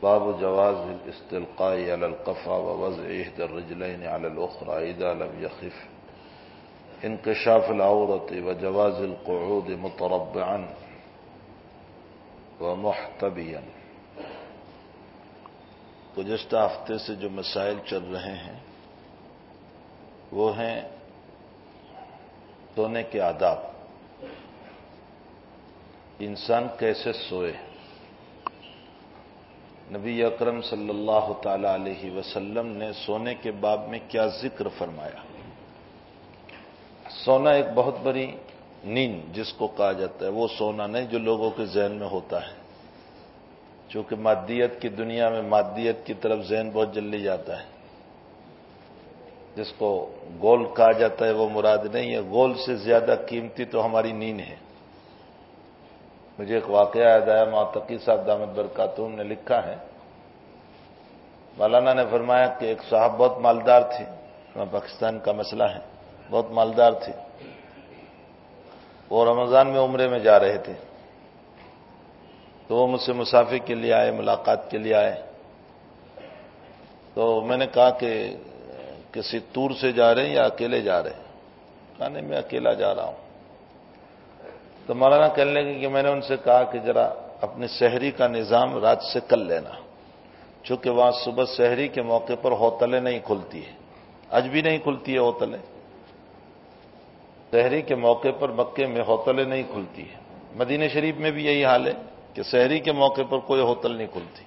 باب جواز الاستلقاء على القفا ووضع إحدى الرجلين على الأخرى إذا لم يخف. انكشاف العورة وجواز القعود متربعا ومحتبيا. گزشتہ ہفتے سے جو مسائل چل رہے ہیں وہ ہیں سونے کے آداب۔ انسان کیسے سوئے؟ نبی اکرم صلی اللہ تعالی علیہ وسلم نے سونے کے باب میں کیا ذکر فرمایا؟ سونا ایک بہت بڑی نیند جس کو کہا جاتا ہے، وہ سونا نہیں جو لوگوں کے ذہن میں ہوتا ہے۔ چونکہ مادیت کی دنیا میں مادیت کی طرف ذہن بہت جلدی جاتا ہے۔ جس کو گول کہا جاتا ہے، وہ مراد نہیں ہے۔ گول سے زیادہ قیمتی تو ہماری نیند ہے۔ مجھے ایک واقعہ یاد آیا، معتقی صاحب دامد برکاتون نے لکھا ہے۔ مولانا نے فرمایا کہ ایک صاحب بہت مالدار تھے پاکستان کا مسئلہ ہے، بہت مالدار تھے۔ وہ رمضان میں عمرے میں جا رہے تھے۔ تو وہ مجھ سے مسافر کے لیے آئے، ملاقات کے لیے آئے۔ تو میں نے کہا کہ کسی تور سے جا رہے ہیں یا اکیلے جا رہے ہیں؟ کہا، نہیں، میں اکیلا جا رہا ہوں۔ تو مولانا کہنے لگے کہ میں نے ان سے کہا کہ ذرا اپنی شہری کا نظام رات سے کر لینا۔ چونکہ وہاں صبح شہری کے موقع پر ہوتلیں نہیں کھلتی ہے آج بھی نہیں کھلتی ہے ہوتلیں شہری کے موقع پر مکے میں ہوتلیں نہیں کھلتی ہے مدینہ شریف میں بھی یہی حال ہے کہ شہری کے موقع پر کوئی ہوتل نہیں کھلتی۔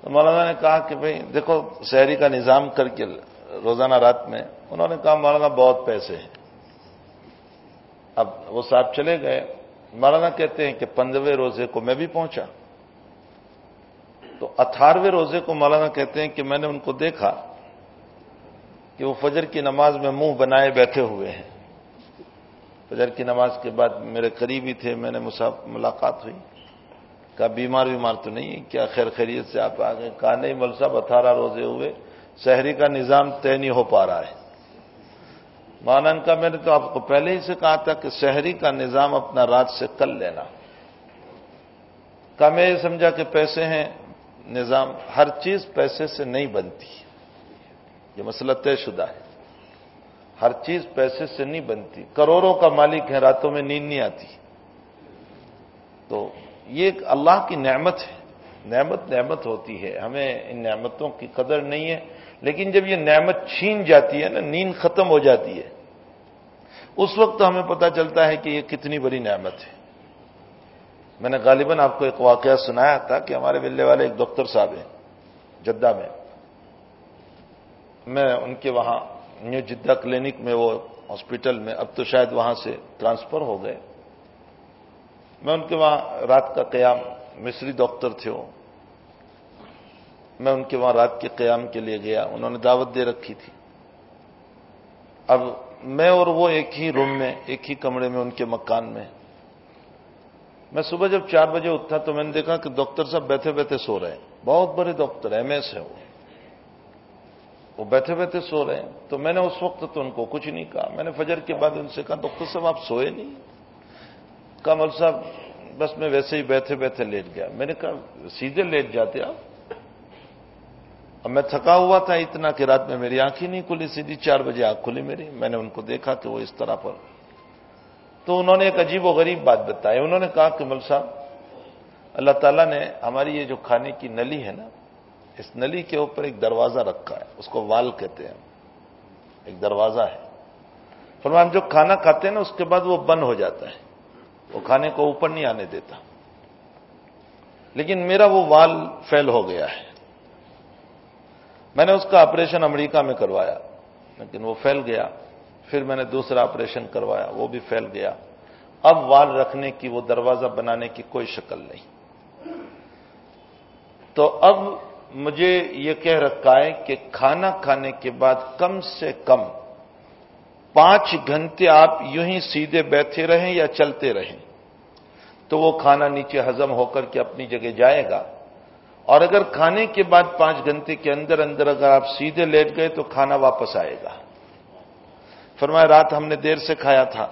تو مولانا نے کہا کہ بھائی، دیکھو، شہری کا نظام کر کے روزانہ رات میں، انہوں نے کہا مولانا بہت پیسے ہیں۔ اب وہ صاحب چلے گئے۔ مولانا کہتے ہیں کہ پندرہویں روزے کو میں بھی پہنچا۔ تو اٹھارہویں روزے کو مولانا کہتے ہیں کہ میں نے ان کو دیکھا کہ وہ فجر کی نماز میں منہ بنائے بیٹھے ہوئے ہیں۔ فجر کی نماز کے بعد میرے قریبی تھے، میں نے ملاقات ہوئی۔ کہا، بیمار بیمار تو نہیں کیا خیر خیریت سے آپ آ گئے کہا، نہیں مل صاحب، اٹھارہ روزے ہوئے، شہری کا نظام طے نہیں ہو پا رہا ہے۔ مانن کا میں نے تو آپ کو پہلے ہی سے کہا تھا کہ شہری کا نظام اپنا رات سے کر لینا۔ کا میں یہ سمجھا کہ پیسے ہیں، نظام ہر چیز پیسے سے نہیں بنتی۔ یہ مسئلہ طے شدہ ہے۔ ہر چیز پیسے سے نہیں بنتی۔ کروڑوں کا مالک ہے راتوں میں نیند نہیں آتی۔ تو یہ ایک اللہ کی نعمت ہے۔ نعمت نعمت ہوتی ہے۔ ہمیں ان نعمتوں کی قدر نہیں ہے۔ لیکن جب یہ نعمت چھین جاتی ہے نا، نیند ختم ہو جاتی ہے، اس وقت ہمیں پتا چلتا ہے کہ یہ کتنی بڑی نعمت ہے۔ میں نے غالباً آپ کو ایک واقعہ سنایا تھا کہ ہمارے ملنے والے ایک ڈاکٹر صاحب ہیں، جدہ میں۔ میں ان کے وہاں نیو جدہ کلینک میں، وہ ہاسپٹل میں، اب تو شاید وہاں سے ٹرانسفر ہو گئے۔ میں ان کے وہاں رات کا قیام مصری ڈاکٹر تھے، وہ میں ان کے وہاں رات کے قیام کے لیے گیا، انہوں نے دعوت دے رکھی تھی۔ اب میں اور وہ ایک ہی روم میں، ایک ہی کمرے میں، ان کے مکان میں۔ میں صبح جب چار بجے اٹھا تو میں نے دیکھا کہ ڈاکٹر صاحب بیٹھے بیٹھے سو رہے ہیں۔ بہت بڑے ڈاکٹر، ایم ایس ہے وہ۔ وہ بیٹھے بیٹھے سو رہے ہیں۔ تو میں نے اس وقت تو ان کو کچھ نہیں کہا۔ میں نے فجر کے بعد ان سے کہا، ڈاکٹر صاحب، آپ سوئے نہیں؟ کمل صاحب، بس میں ویسے ہی بیٹھے بیٹھے لیٹ گیا۔ میں نے کہا، سیدھے لیٹ جاتے آپ؟ اب میں تھکا ہوا تھا اتنا کہ رات میں میری آنکھ ہی نہیں کھلی، سیدھی چار بجے آنکھ کھلی میری۔ میں نے ان کو دیکھا کہ وہ اس طرح پر۔ تو انہوں نے ایک عجیب و غریب بات بتائی۔ انہوں نے کہا کہ مل صاحب، اللہ تعالیٰ نے ہماری یہ جو کھانے کی نلی ہے نا، اس نلی کے اوپر ایک دروازہ رکھا ہے۔ اس کو وال کہتے ہیں۔ ایک دروازہ ہے۔ فرمان جو کھانا کھاتے ہیں نا، اس کے بعد وہ بند ہو جاتا ہے۔ وہ کھانے کو اوپر نہیں آنے دیتا۔ لیکن میرا وہ وال فیل ہو گیا ہے۔ میں نے اس کا آپریشن امریکہ میں کروایا، لیکن وہ پھیل گیا۔ پھر میں نے دوسرا آپریشن کروایا، وہ بھی پھیل گیا۔ اب وال رکھنے کی، وہ دروازہ بنانے کی کوئی شکل نہیں۔ تو اب مجھے یہ کہہ رکھا ہے کہ کھانا کھانے کے بعد کم سے کم پانچ گھنٹے آپ یوں ہی سیدھے بیٹھے رہیں یا چلتے رہیں۔ تو وہ کھانا نیچے ہزم ہو کر کے اپنی جگہ جائے گا۔ اور اگر کھانے کے بعد پانچ گھنٹے کے اندر اندر اگر آپ سیدھے لیٹ گئے تو کھانا واپس آئے گا۔ فرمایا، رات ہم نے دیر سے کھایا تھا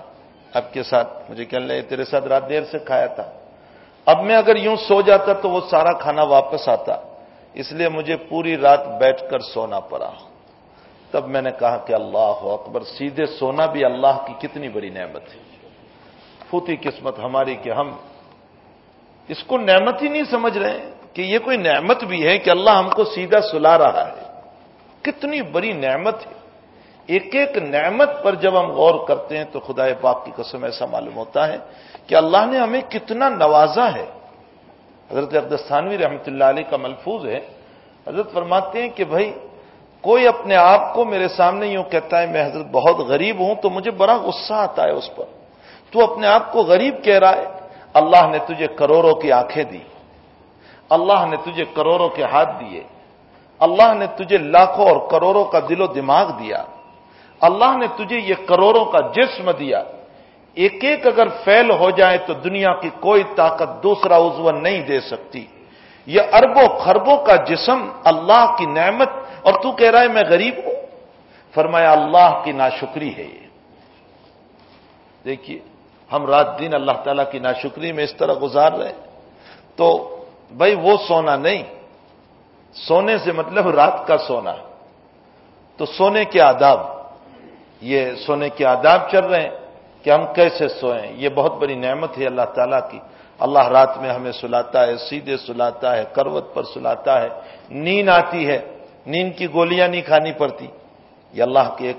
آپ کے ساتھ۔ مجھے کہنے لگے، تیرے ساتھ رات دیر سے کھایا تھا۔ اب میں اگر یوں سو جاتا تو وہ سارا کھانا واپس آتا۔ اس لیے مجھے پوری رات بیٹھ کر سونا پڑا۔ تب میں نے کہا کہ اللہ اکبر، سیدھے سونا بھی اللہ کی کتنی بڑی نعمت ہے۔ پھوتی قسمت ہماری کہ ہم اس کو نعمت ہی نہیں سمجھ رہے۔ ہیں کہ یہ کوئی نعمت بھی ہے کہ اللہ ہم کو سیدھا سلا رہا ہے۔ کتنی بڑی نعمت ہے۔ ایک ایک نعمت پر جب ہم غور کرتے ہیں تو خدا پاک کی قسم ایسا معلوم ہوتا ہے کہ اللہ نے ہمیں کتنا نوازا ہے۔ حضرت عبدستانوی رحمۃ اللہ علیہ کا ملفوظ ہے۔ حضرت فرماتے ہیں کہ بھائی، کوئی اپنے آپ کو میرے سامنے یوں کہتا ہے، میں حضرت بہت غریب ہوں تو مجھے بڑا غصہ آتا ہے اس پر۔ تو اپنے آپ کو غریب کہہ رہا ہے، اللہ نے تجھے کروڑوں کی آنکھیں دی۔ اللہ نے تجھے کروڑوں کے ہاتھ دیے۔ اللہ نے تجھے لاکھوں اور کروڑوں کا دل و دماغ دیا۔ اللہ نے تجھے یہ کروڑوں کا جسم دیا۔ ایک ایک اگر فیل ہو جائے تو دنیا کی کوئی طاقت دوسرا عضو نہیں دے سکتی۔ یہ اربوں خربوں کا جسم اللہ کی نعمت اور تو کہہ رہا ہے میں غریب ہوں۔ فرمایا اللہ کی ناشکری ہے یہ۔ دیکھیے، ہم رات دن اللہ تعالیٰ کی ناشکری میں اس طرح گزار رہے تو بھائی وہ سونا نہیں۔ سونے سے مطلب رات کا سونا۔ تو سونے کے آداب۔ یہ سونے کے آداب چل رہے ہیں کہ ہم کیسے سوئیں۔ یہ بہت بڑی نعمت ہے اللہ تعالیٰ کی۔ اللہ رات میں ہمیں سلاتا ہے، سیدھے سلاتا ہے، کروت پر سلاتا ہے۔ نیند آتی ہے۔ نیند کی گولیاں نہیں کھانی پڑتی۔ یہ اللہ کی ایک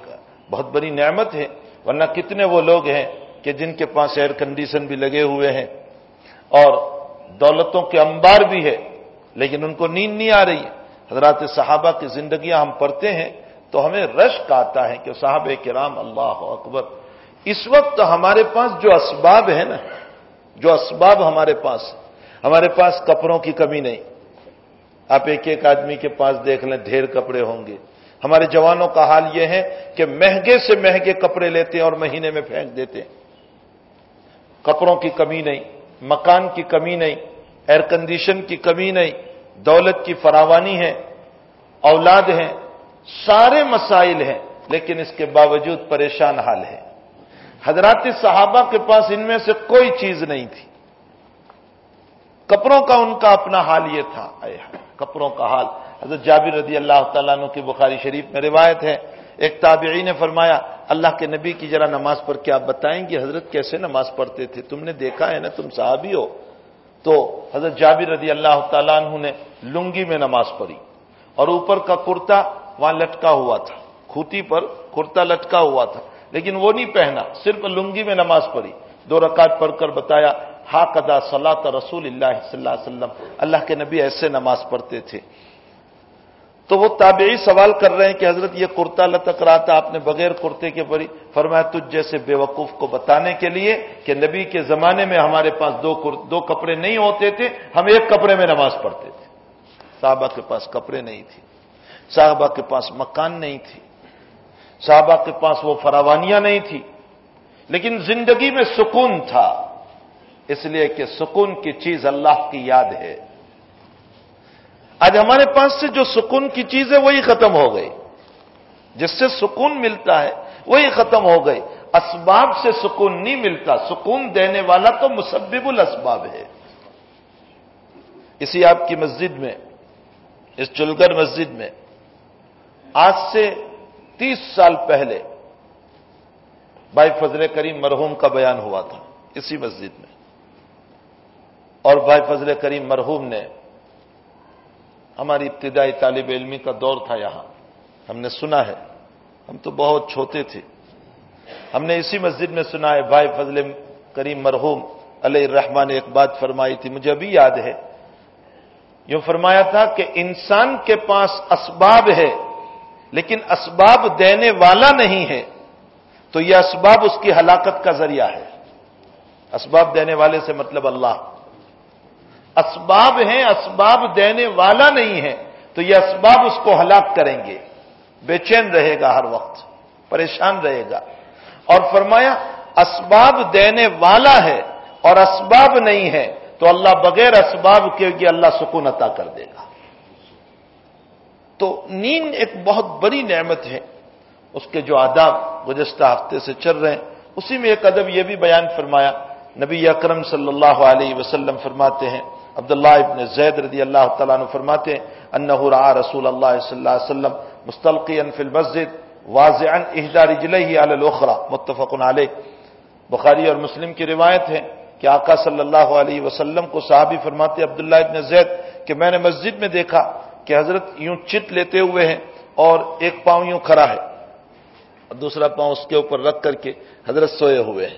بہت بڑی نعمت ہے۔ ورنہ کتنے وہ لوگ ہیں کہ جن کے پاس ایئر کنڈیشن بھی لگے ہوئے ہیں۔ اور دولتوں کے انبار بھی ہے، لیکن ان کو نیند نہیں آ رہی ہے۔ حضرات صحابہ کی زندگیاں ہم پڑھتے ہیں تو ہمیں رشک آتا ہے کہ صاحب کرام اللہ اکبر، اس وقت ہمارے پاس جو اسباب ہے نا، جو اسباب ہمارے پاس ہمارے پاس کپڑوں کی کمی نہیں۔ آپ ایک ایک آدمی کے پاس دیکھ لیں، ڈھیر کپڑے ہوں گے۔ ہمارے جوانوں کا حال یہ ہے کہ مہنگے سے مہنگے کپڑے لیتے ہیں اور مہینے میں پھینک دیتے ہیں۔ کپڑوں کی کمی نہیں۔ مکان کی کمی نہیں ایئر کنڈیشن کی کمی نہیں، دولت کی فراوانی ہے، اولاد ہیں سارے مسائل ہیں، لیکن اس کے باوجود پریشان حال ہے۔ حضرات صحابہ کے پاس ان میں سے کوئی چیز نہیں تھی۔ کپڑوں کا ان کا اپنا حال یہ تھا۔ کپڑوں کا حال۔ حضرت جابر رضی اللہ تعالیٰ عنہ کی بخاری شریف میں روایت ہے۔ ایک تابعی نے فرمایا، اللہ کے نبی کی ذرا نماز پڑھ کے آپ بتائیں گے؟ حضرت کیسے نماز پڑھتے تھے؟ تم نے دیکھا ہے نا، تم صحابی ہو۔ تو حضرت جابر رضی اللہ تعالیٰ عنہ نے لنگی میں نماز پڑھی اور اوپر کا کرتا وہاں لٹکا ہوا تھا۔ کھوتی پر کرتا لٹکا ہوا تھا۔ لیکن وہ نہیں پہنا، صرف لنگی میں نماز پڑھی۔ دو رکعت پڑھ کر بتایا ہا قدا صلاح رسول اللہ صلی اللہ علیہ وسلم، اللہ کے نبی ایسے نماز پڑھتے تھے۔ تو وہ تابعی سوال کر رہے ہیں کہ حضرت یہ کرتا لتک رہا تھا آپ نے بغیر کرتے کے پڑھی۔ فرمایا، تجھ جیسے بے وقوف کو بتانے کے لیے کہ نبی کے زمانے میں ہمارے پاس دو دو کپڑے نہیں ہوتے تھے، ہم ایک کپڑے میں نماز پڑھتے تھے۔ صحابہ کے پاس کپڑے نہیں تھے۔ صحابہ کے پاس مکان نہیں تھی صحابہ کے پاس وہ فراوانیاں نہیں تھی۔ لیکن زندگی میں سکون تھا۔ اس لیے کہ سکون کی چیز اللہ کی یاد ہے۔ آج ہمارے پاس سے جو سکون کی چیز ہے وہی ختم ہو گئی۔ جس سے سکون ملتا ہے وہی ختم ہو گئی۔ اسباب سے سکون نہیں ملتا۔ سکون دینے والا تو مسبب الاسباب ہے۔ اسی آپ کی مسجد میں، اس چلگر مسجد میں، آج سے تیس سال پہلے بھائی فضل کریم مرحوم کا بیان ہوا تھا۔ اسی مسجد میں۔ اور بھائی فضل کریم مرحوم نے ہماری ابتدائی طالب علمی کا دور تھا یہاں۔ ہم نے سنا ہے۔ ہم تو بہت چھوٹے تھے۔ ہم نے اسی مسجد میں سنا ہے، بھائی فضل کریم مرحوم علیہ الرحمان نے ایک بات فرمائی تھی، مجھے ابھی یاد ہے۔ یوں فرمایا تھا کہ انسان کے پاس اسباب ہے، لیکن اسباب دینے والا نہیں ہے۔ تو یہ اسباب اس کی ہلاکت کا ذریعہ ہے۔ اسباب دینے والے سے مطلب اللہ۔ اسباب ہیں، اسباب دینے والا نہیں ہے، تو یہ اسباب اس کو ہلاک کریں گے۔ بے چین رہے گا ہر وقت، پریشان رہے گا۔ اور فرمایا، اسباب دینے والا ہے اور اسباب نہیں ہے، تو اللہ بغیر اسباب کے یہ اللہ سکون عطا کر دے گا۔ تو نیند ایک بہت بڑی نعمت ہے۔ اس کے جو آداب گزشتہ ہفتے سے چل رہے ہیں، اسی میں ایک ادب یہ بھی بیان فرمایا، نبی اکرم صلی اللہ علیہ وسلم فرماتے ہیں عبداللہ ابن زید رضی اللہ تعالیٰ عنہ فرماتے ہیں انہ را رسول اللہ صلی اللہ علیہ وسلم مستلقی فی المسجد واضح اہدا رجلہ علی الاخرى متفق علیہ۔ بخاری اور مسلم کی روایت ہے کہ آقا صلی اللہ علیہ وسلم کو صحابی فرماتے، عبداللہ ابن زید، کہ میں نے مسجد میں دیکھا کہ حضرت یوں چت لیتے ہوئے ہیں اور ایک پاؤں یوں کھڑا ہے۔ اور دوسرا پاؤں اس کے اوپر رکھ کر کے حضرت سوئے ہوئے ہیں۔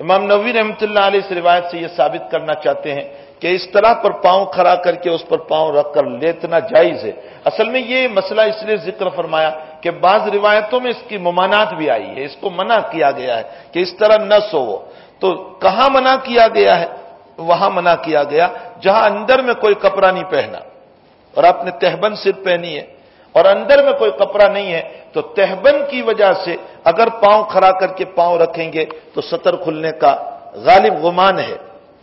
امام نبی رحمۃ اللہ علیہ اس روایت سے یہ ثابت کرنا چاہتے ہیں کہ اس طرح پر پاؤں کھڑا کر کے اس پر پاؤں رکھ کر لیتنا جائز ہے۔ اصل میں یہ مسئلہ اس لیے ذکر فرمایا کہ بعض روایتوں میں اس کی ممانات بھی آئی ہے، اس کو منع کیا گیا ہے کہ اس طرح نہ سو تو کہاں منع کیا گیا ہے؟ وہاں منع کیا گیا جہاں اندر میں کوئی کپڑا نہیں پہنا۔ اور آپ نے تہبند صرف پہنی ہے اور اندر میں کوئی کپڑا نہیں ہے، تو تہبند کی وجہ سے اگر پاؤں کھڑا کر کے پاؤں رکھیں گے تو سطر کھلنے کا غالب گمان ہے۔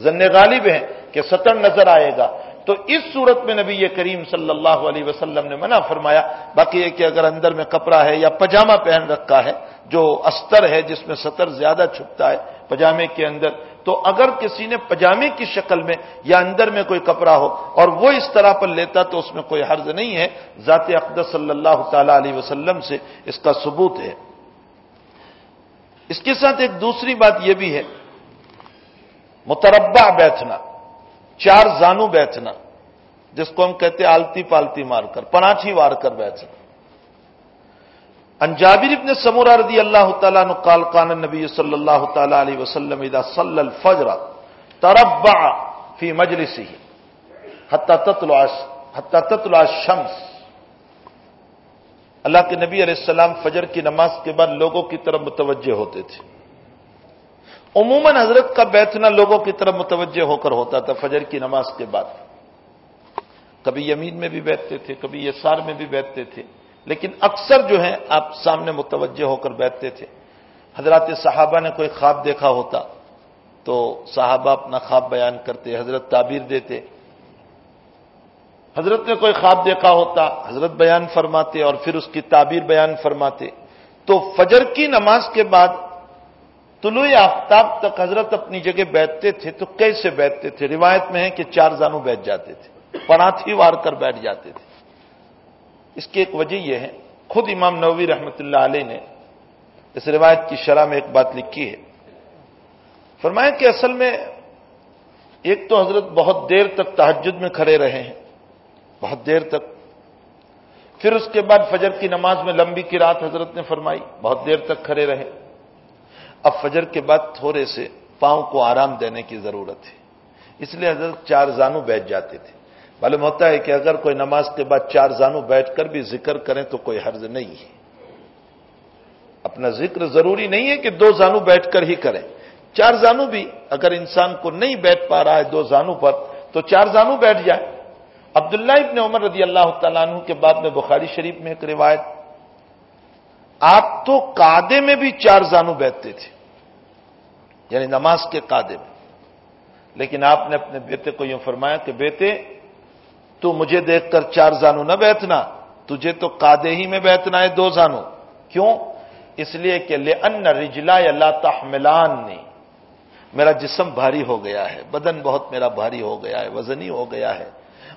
ذن غالب ہے کہ سطر نظر آئے گا۔ تو اس صورت میں نبی کریم صلی اللہ علیہ وسلم نے منع فرمایا، باقی یہ کہ اگر اندر میں کپڑا ہے یا پجامہ پہن رکھا ہے، جو استر ہے جس میں سطر زیادہ چھپتا ہے پجامے کے اندر، تو اگر کسی نے پجامے کی شکل میں یا اندر میں کوئی کپڑا ہو اور وہ اس طرح پر لیتا تو اس میں کوئی حرض نہیں ہے۔ ذات اقدس صلی اللہ تعالی علیہ وسلم سے اس کا ثبوت ہے۔ اس کے ساتھ ایک دوسری بات یہ بھی ہے۔ متربع بیٹھنا۔ چار زانو بیٹھنا، جس کو ہم کہتے آلتی پالتی مار کر، پناچھی وار کر بیٹھنا۔ انجابر ابن سمورا رضی اللہ تعالیٰ قال قان نبی صلی اللہ تعالی علیہ وسلم اذا صلی الفجر تربع فی مجلسی حتی تطلع حتی تطلع الشمس۔ اللہ کے نبی علیہ السلام فجر کی نماز کے بعد لوگوں کی طرف متوجہ ہوتے تھے۔ عموماً حضرت کا بیٹھنا لوگوں کی طرف متوجہ ہو کر ہوتا تھا، فجر کی نماز کے بعد۔ کبھی یمین میں بھی بیٹھتے تھے، کبھی یسار میں بھی بیٹھتے تھے۔ لیکن اکثر جو ہے آپ سامنے متوجہ ہو کر بیٹھتے تھے۔ حضرات صحابہ نے کوئی خواب دیکھا ہوتا تو صحابہ اپنا خواب بیان کرتے، حضرت تعبیر دیتے۔ حضرت نے کوئی خواب دیکھا ہوتا، حضرت بیان فرماتے اور پھر اس کی تعبیر بیان فرماتے۔ تو فجر کی نماز کے بعد طلوع آفتاب تک حضرت اپنی جگہ بیٹھتے تھے، تو کیسے بیٹھتے تھے؟ روایت میں ہے کہ چار زانوں بیٹھ جاتے تھے پناتھی وار کر بیٹھ جاتے تھے۔ اس کی ایک وجہ یہ ہے، خود امام نووی رحمت اللہ علیہ نے اس روایت کی شرح میں ایک بات لکھی ہے۔ فرمایا کہ اصل میں ایک تو حضرت بہت دیر تک تحجد میں کھڑے رہے ہیں، بہت دیر تک۔ پھر اس کے بعد فجر کی نماز میں لمبی کی رات حضرت نے فرمائی، بہت دیر تک کھڑے رہے۔ اب فجر کے بعد تھوڑے سے پاؤں کو آرام دینے کی ضرورت ہے۔ اس لیے حضرت چار زانو بیٹھ جاتے تھے۔ معلوم ہوتا ہے کہ اگر کوئی نماز کے بعد چار زانو بیٹھ کر بھی ذکر کریں تو کوئی حرض نہیں ہے۔ اپنا ذکر ضروری نہیں ہے کہ دو زانو بیٹھ کر ہی کریں۔ چار زانو بھی اگر انسان کو نہیں بیٹھ پا رہا ہے دو زانو پر تو چار زانو بیٹھ جائے۔ عبداللہ ابن عمر رضی اللہ تعالیٰ عنہ کے بعد میں بخاری شریف میں ایک روایت آپ تو کادے میں بھی چار زانو بیٹھتے تھے یعنی نماز کے کادے میں۔ لیکن آپ نے اپنے بیٹے کو یوں فرمایا کہ بیٹے، تو مجھے دیکھ کر چار زانو نہ بیٹھنا، تجھے تو کادے ہی میں بیٹھنا ہے دو زانو۔ کیوں؟ اس لیے کہ لے ان رجلا یا تحملان۔ نے میرا جسم بھاری ہو گیا ہے، بدن بہت میرا بھاری ہو گیا ہے، وزنی ہو گیا ہے۔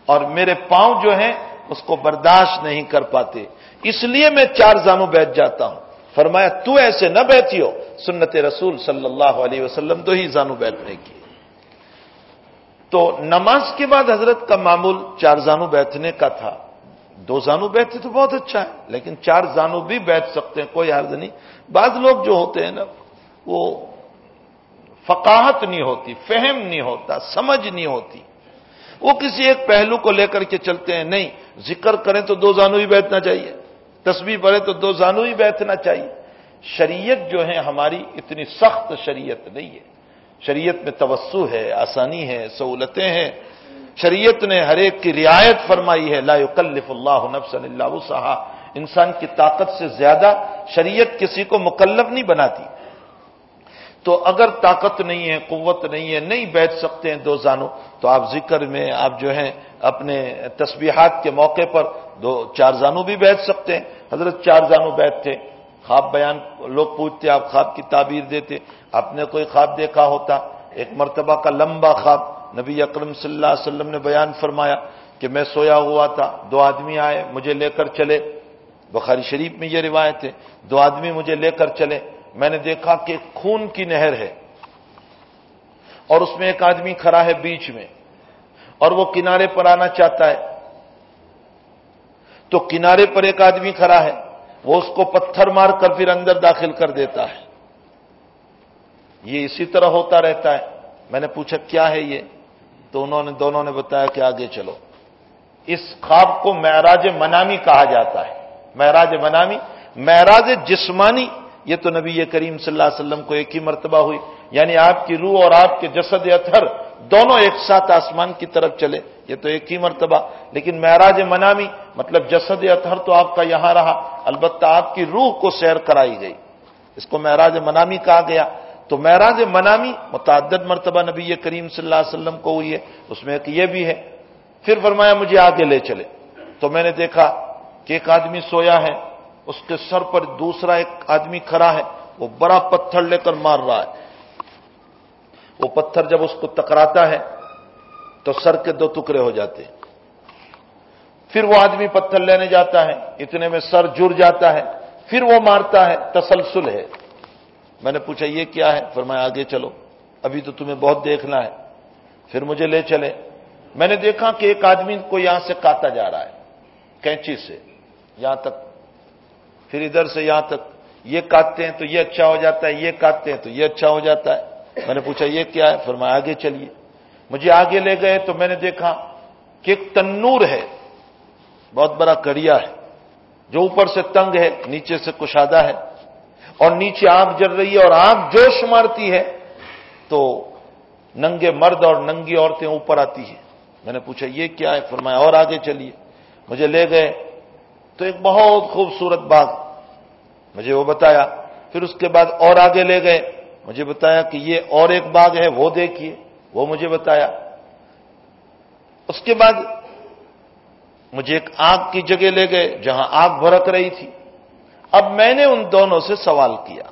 اور میرے پاؤں جو ہیں اس کو برداشت نہیں کر پاتے۔ اس لیے میں چار زانو بیٹھ جاتا ہوں۔ فرمایا، تو ایسے نہ بیٹھی ہو۔ سنت رسول صلی اللہ علیہ وسلم دو ہی زانو بیٹھنے کی۔ تو نماز کے بعد حضرت کا معمول چار زانو بیٹھنے کا تھا۔ دو زانو بیٹھتے تو بہت اچھا ہے، لیکن چار زانو بھی بیٹھ سکتے ہیں، کوئی حرض نہیں۔ بعض لوگ جو ہوتے ہیں نا، وہ فقاہت نہیں ہوتی، فہم نہیں ہوتا، سمجھ نہیں ہوتی۔ وہ کسی ایک پہلو کو لے کر کے چلتے ہیں۔ نہیں، ذکر کریں تو دو زانو ہی بیٹھنا چاہیے۔ تصویر پڑھے تو دو زانو ہی بیٹھنا چاہیے۔ شریعت جو ہے ہماری اتنی سخت شریعت نہیں ہے۔ شریعت میں توسع ہے، آسانی ہے، سہولتیں ہیں۔ شریعت نے ہر ایک کی رعایت فرمائی ہے۔ لا یکلف اللہ نفس اللہ وسعہ انسان کی طاقت سے زیادہ شریعت کسی کو مکلف نہیں بناتی۔ تو اگر طاقت نہیں ہے، قوت نہیں ہے، نہیں بیٹھ سکتے ہیں دو زانوں تو آپ ذکر میں آپ جو ہیں اپنے تسبیحات کے موقع پر دو چار زانوں بھی بیٹھ سکتے ہیں۔ حضرت چار زانوں بیٹھتے، خواب بیان، لوگ پوچھتے، آپ خواب کی تعبیر دیتے، آپ نے کوئی خواب دیکھا ہوتا؟ ایک مرتبہ کا لمبا خواب نبی اکرم صلی اللہ علیہ وسلم نے بیان فرمایا کہ میں سویا ہوا تھا، دو آدمی آئے، مجھے لے کر چلے۔ بخاری شریف میں یہ روایت ہے، دو آدمی مجھے لے کر چلے۔ میں نے دیکھا کہ خون کی نہر ہے اور اس میں ایک آدمی کھڑا ہے بیچ میں اور وہ کنارے پر آنا چاہتا ہے تو کنارے پر ایک آدمی کھڑا ہے، وہ اس کو پتھر مار کر پھر اندر داخل کر دیتا ہے۔ یہ اسی طرح ہوتا رہتا ہے۔ میں نے پوچھا، کیا ہے یہ؟ تو انہوں نے، دونوں نے بتایا کہ آگے چلو۔ اس خواب کو معراج منامی کہا جاتا ہے۔ معراج منامی، معراج جسمانی یہ تو نبی کریم صلی اللہ علیہ وسلم کو ایک ہی مرتبہ ہوئی۔ یعنی آپ کی روح اور آپ کے جسد اتھر دونوں ایک ساتھ آسمان کی طرف چلے، یہ تو ایک ہی مرتبہ۔ لیکن معراج منامی مطلب جسد اتھر تو آپ کا یہاں رہا، البتہ آپ کی روح کو سیر کرائی گئی۔ اس کو معراج منامی کہا گیا۔ تو معراج منامی متعدد مرتبہ نبی کریم صلی اللہ علیہ وسلم کو ہوئی ہے، اس میں ایک یہ بھی ہے۔ پھر فرمایا مجھے آگے لے چلے۔ تو میں نے دیکھا کہ ایک آدمی سویا ہے۔ اس کے سر پر دوسرا ایک آدمی کھڑا ہے، وہ بڑا پتھر لے کر مار رہا ہے۔ وہ پتھر جب اس کو تکراتا ہے، تو سر کے دو ٹکڑے ہو جاتے ہیں۔ پھر وہ آدمی پتھر لینے جاتا ہے، اتنے میں سر جڑ جاتا ہے، پھر وہ مارتا ہے، تسلسل ہے۔ میں نے پوچھا، یہ کیا ہے؟ فرمایا آگے چلو، ابھی تو تمہیں بہت دیکھنا ہے۔ پھر مجھے لے چلے۔ میں نے دیکھا کہ ایک آدمی کو یہاں سے کاتا جا رہا ہے، کینچی سے۔ یہاں تک پھر ادھر سے یہاں تک، یہ کاٹتے ہیں تو یہ اچھا ہو جاتا ہے، یہ کاٹتے ہیں تو یہ اچھا ہو جاتا ہے۔ میں نے پوچھا، یہ کیا ہے؟ پھر میں آگے چلیے۔ مجھے آگے لے گئے تو میں نے دیکھا کہ ایک تنور ہے، بہت بڑا کریا ہے، جو اوپر سے تنگ ہے، نیچے سے کشادہ ہے۔ اور نیچے آگ جل رہی ہے اور آگ جوش مارتی ہے، تو ننگے مرد اور ننگی عورتیں اوپر آتی ہیں۔ میں نے پوچھا، یہ کیا ہے؟ فرمایا، اور آگے چلیے۔ مجھے لے گئے تو ایک بہت خوبصورت باغ۔ مجھے وہ بتایا، پھر اس کے بعد اور آگے لے گئے۔ مجھے بتایا کہ یہ اور ایک باغ ہے، وہ دیکھیے۔ وہ مجھے بتایا۔ اس کے بعد مجھے ایک آگ کی جگہ لے گئے، جہاں آگ بھڑک رہی تھی۔ اب میں نے ان دونوں سے سوال کیا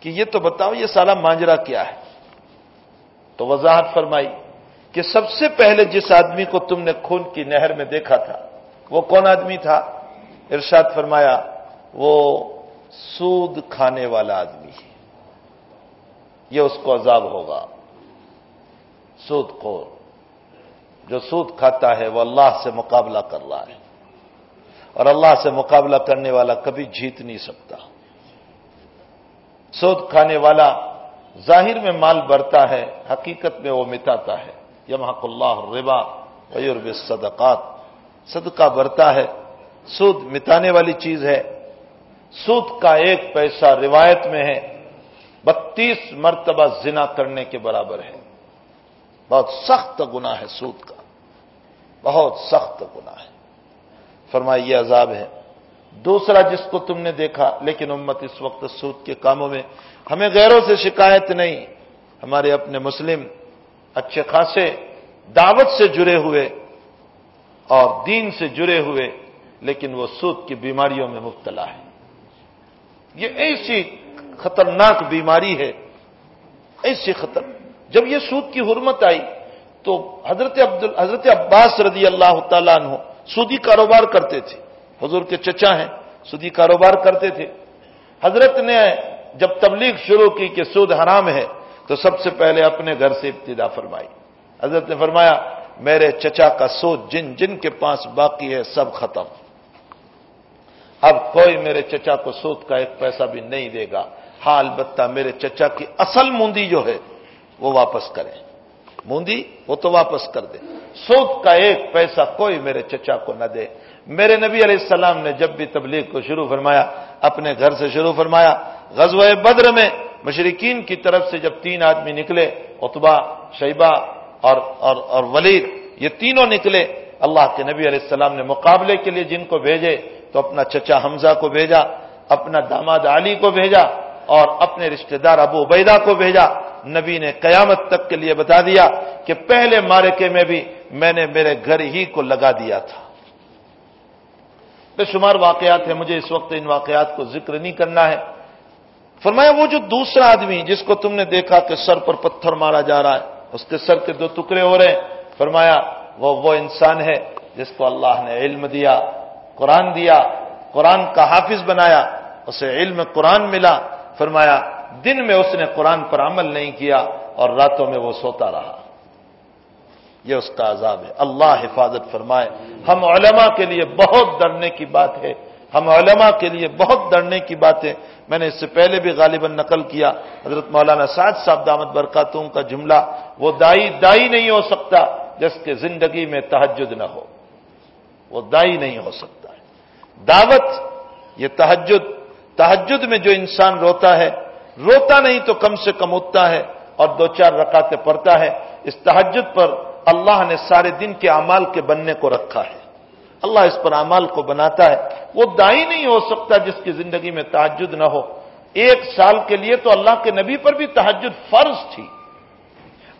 کہ یہ تو بتاؤ، یہ سارا مانجرا کیا ہے؟ تو وضاحت فرمائی کہ سب سے پہلے جس آدمی کو تم نے خون کی نہر میں دیکھا تھا، وہ کون آدمی تھا؟ ارشاد فرمایا وہ سود کھانے والا آدمی ہے۔ یہ اس کو عذاب ہوگا۔ سود کو جو سود کھاتا ہے وہ اللہ سے مقابلہ کر رہا ہے۔ اور اللہ سے مقابلہ کرنے والا کبھی جیت نہیں سکتا۔ سود کھانے والا ظاہر میں مال بڑھتا ہے، حقیقت میں وہ مٹاتا ہے۔ یمحق اللہ ربا ویورب صدقات صدقہ برتا ہے۔ سود مٹانے والی چیز ہے۔ سود کا ایک پیسہ روایت میں ہے، بتیس مرتبہ زنا کرنے کے برابر ہے۔ بہت سخت گنا ہے سود کا۔ بہت سخت گنا ہے۔ فرمائی یہ عذاب ہے۔ دوسرا جس کو تم نے دیکھا، لیکن امت اس وقت سود کے کاموں میں ہمیں غیروں سے شکایت نہیں، ہمارے اپنے مسلم اچھے خاصے دعوت سے جڑے ہوئے اور دین سے جڑے ہوئے، لیکن وہ سود کی بیماریوں میں مبتلا ہے۔ یہ ایسی خطرناک بیماری ہے، ایسی خطر۔ جب یہ سود کی حرمت آئی تو حضرت عبد حضرت عباس رضی اللہ تعالیٰ عنہ سودی کاروبار کرتے تھے۔ حضور کے چچا ہیں، سودی کاروبار کرتے تھے۔ حضرت نے جب تبلیغ شروع کی کہ سود حرام ہے، تو سب سے پہلے اپنے گھر سے ابتدا فرمائی۔ حضرت نے فرمایا، میرے چچا کا سود جن جن کے پاس باقی ہے، سب ختم۔ اب کوئی میرے چچا کو سود کا ایک پیسہ بھی نہیں دے گا۔ ہاں البتہ میرے چچا کی اصل موندی جو ہے، وہ واپس کرے موندی، وہ تو واپس کر دے۔ سود کا ایک پیسہ کوئی میرے چچا کو نہ دے۔ میرے نبی علیہ السلام نے جب بھی تبلیغ کو شروع فرمایا، اپنے گھر سے شروع فرمایا۔ غزوہ بدر میں مشرقین کی طرف سے جب تین آدمی نکلے اتبا شیبہ اور اور اور ولید، یہ تینوں نکلے۔ اللہ کے نبی علیہ السلام نے مقابلے کے لیے جن کو بھیجے تو اپنا چچا حمزہ کو بھیجا، اپنا داماد علی کو بھیجا اور اپنے رشتہ دار ابو عبیدہ کو بھیجا۔ نبی نے قیامت تک کے لیے بتا دیا کہ پہلے مارکے میں بھی میں نے میرے گھر ہی کو لگا دیا تھا۔ بے شمار واقعات ہیں، مجھے اس وقت ان واقعات کو ذکر نہیں کرنا ہے۔ فرمایا، وہ جو دوسرا آدمی جس کو تم نے دیکھا کہ سر پر پتھر مارا جا رہا ہے، اس کے سر کے دو ٹکڑے ہو رہے ہیں۔ فرمایا، وہ وہ انسان ہے جس کو اللہ نے علم دیا۔ قرآن دیا، قرآن کا حافظ بنایا، اسے علم قرآن ملا، فرمایا، دن میں اس نے قرآن پر عمل نہیں کیا اور راتوں میں وہ سوتا رہا۔ یہ اس کا عذاب ہے۔ اللہ حفاظت فرمائے۔ ہم علماء کے لیے بہت ڈرنے کی بات ہے۔ ہم علماء کے لیے بہت ڈرنے کی بات ہے۔ میں نے اس سے پہلے بھی غالباً نقل کیا۔ حضرت مولانا سعد صاحب دامت برکاتوں کا جملہ، وہ دائی دائی نہیں ہو سکتا جس کے زندگی میں تحجد نہ ہو۔ وہ دائی نہیں ہو سکتا۔ دعوت، یہ تحجد تحجد میں جو انسان روتا ہے، روتا نہیں تو کم سے کم اٹھتا ہے اور دو چار رکاتے پڑتا ہے۔ اس تحجد پر اللہ نے سارے دن کے اعمال کے بننے کو رکھا ہے۔ اللہ اس پر اعمال کو بناتا ہے۔ وہ دائی نہیں ہو سکتا جس کی زندگی میں تحجد نہ ہو۔ ایک سال کے لیے تو اللہ کے نبی پر بھی تحجد فرض تھی۔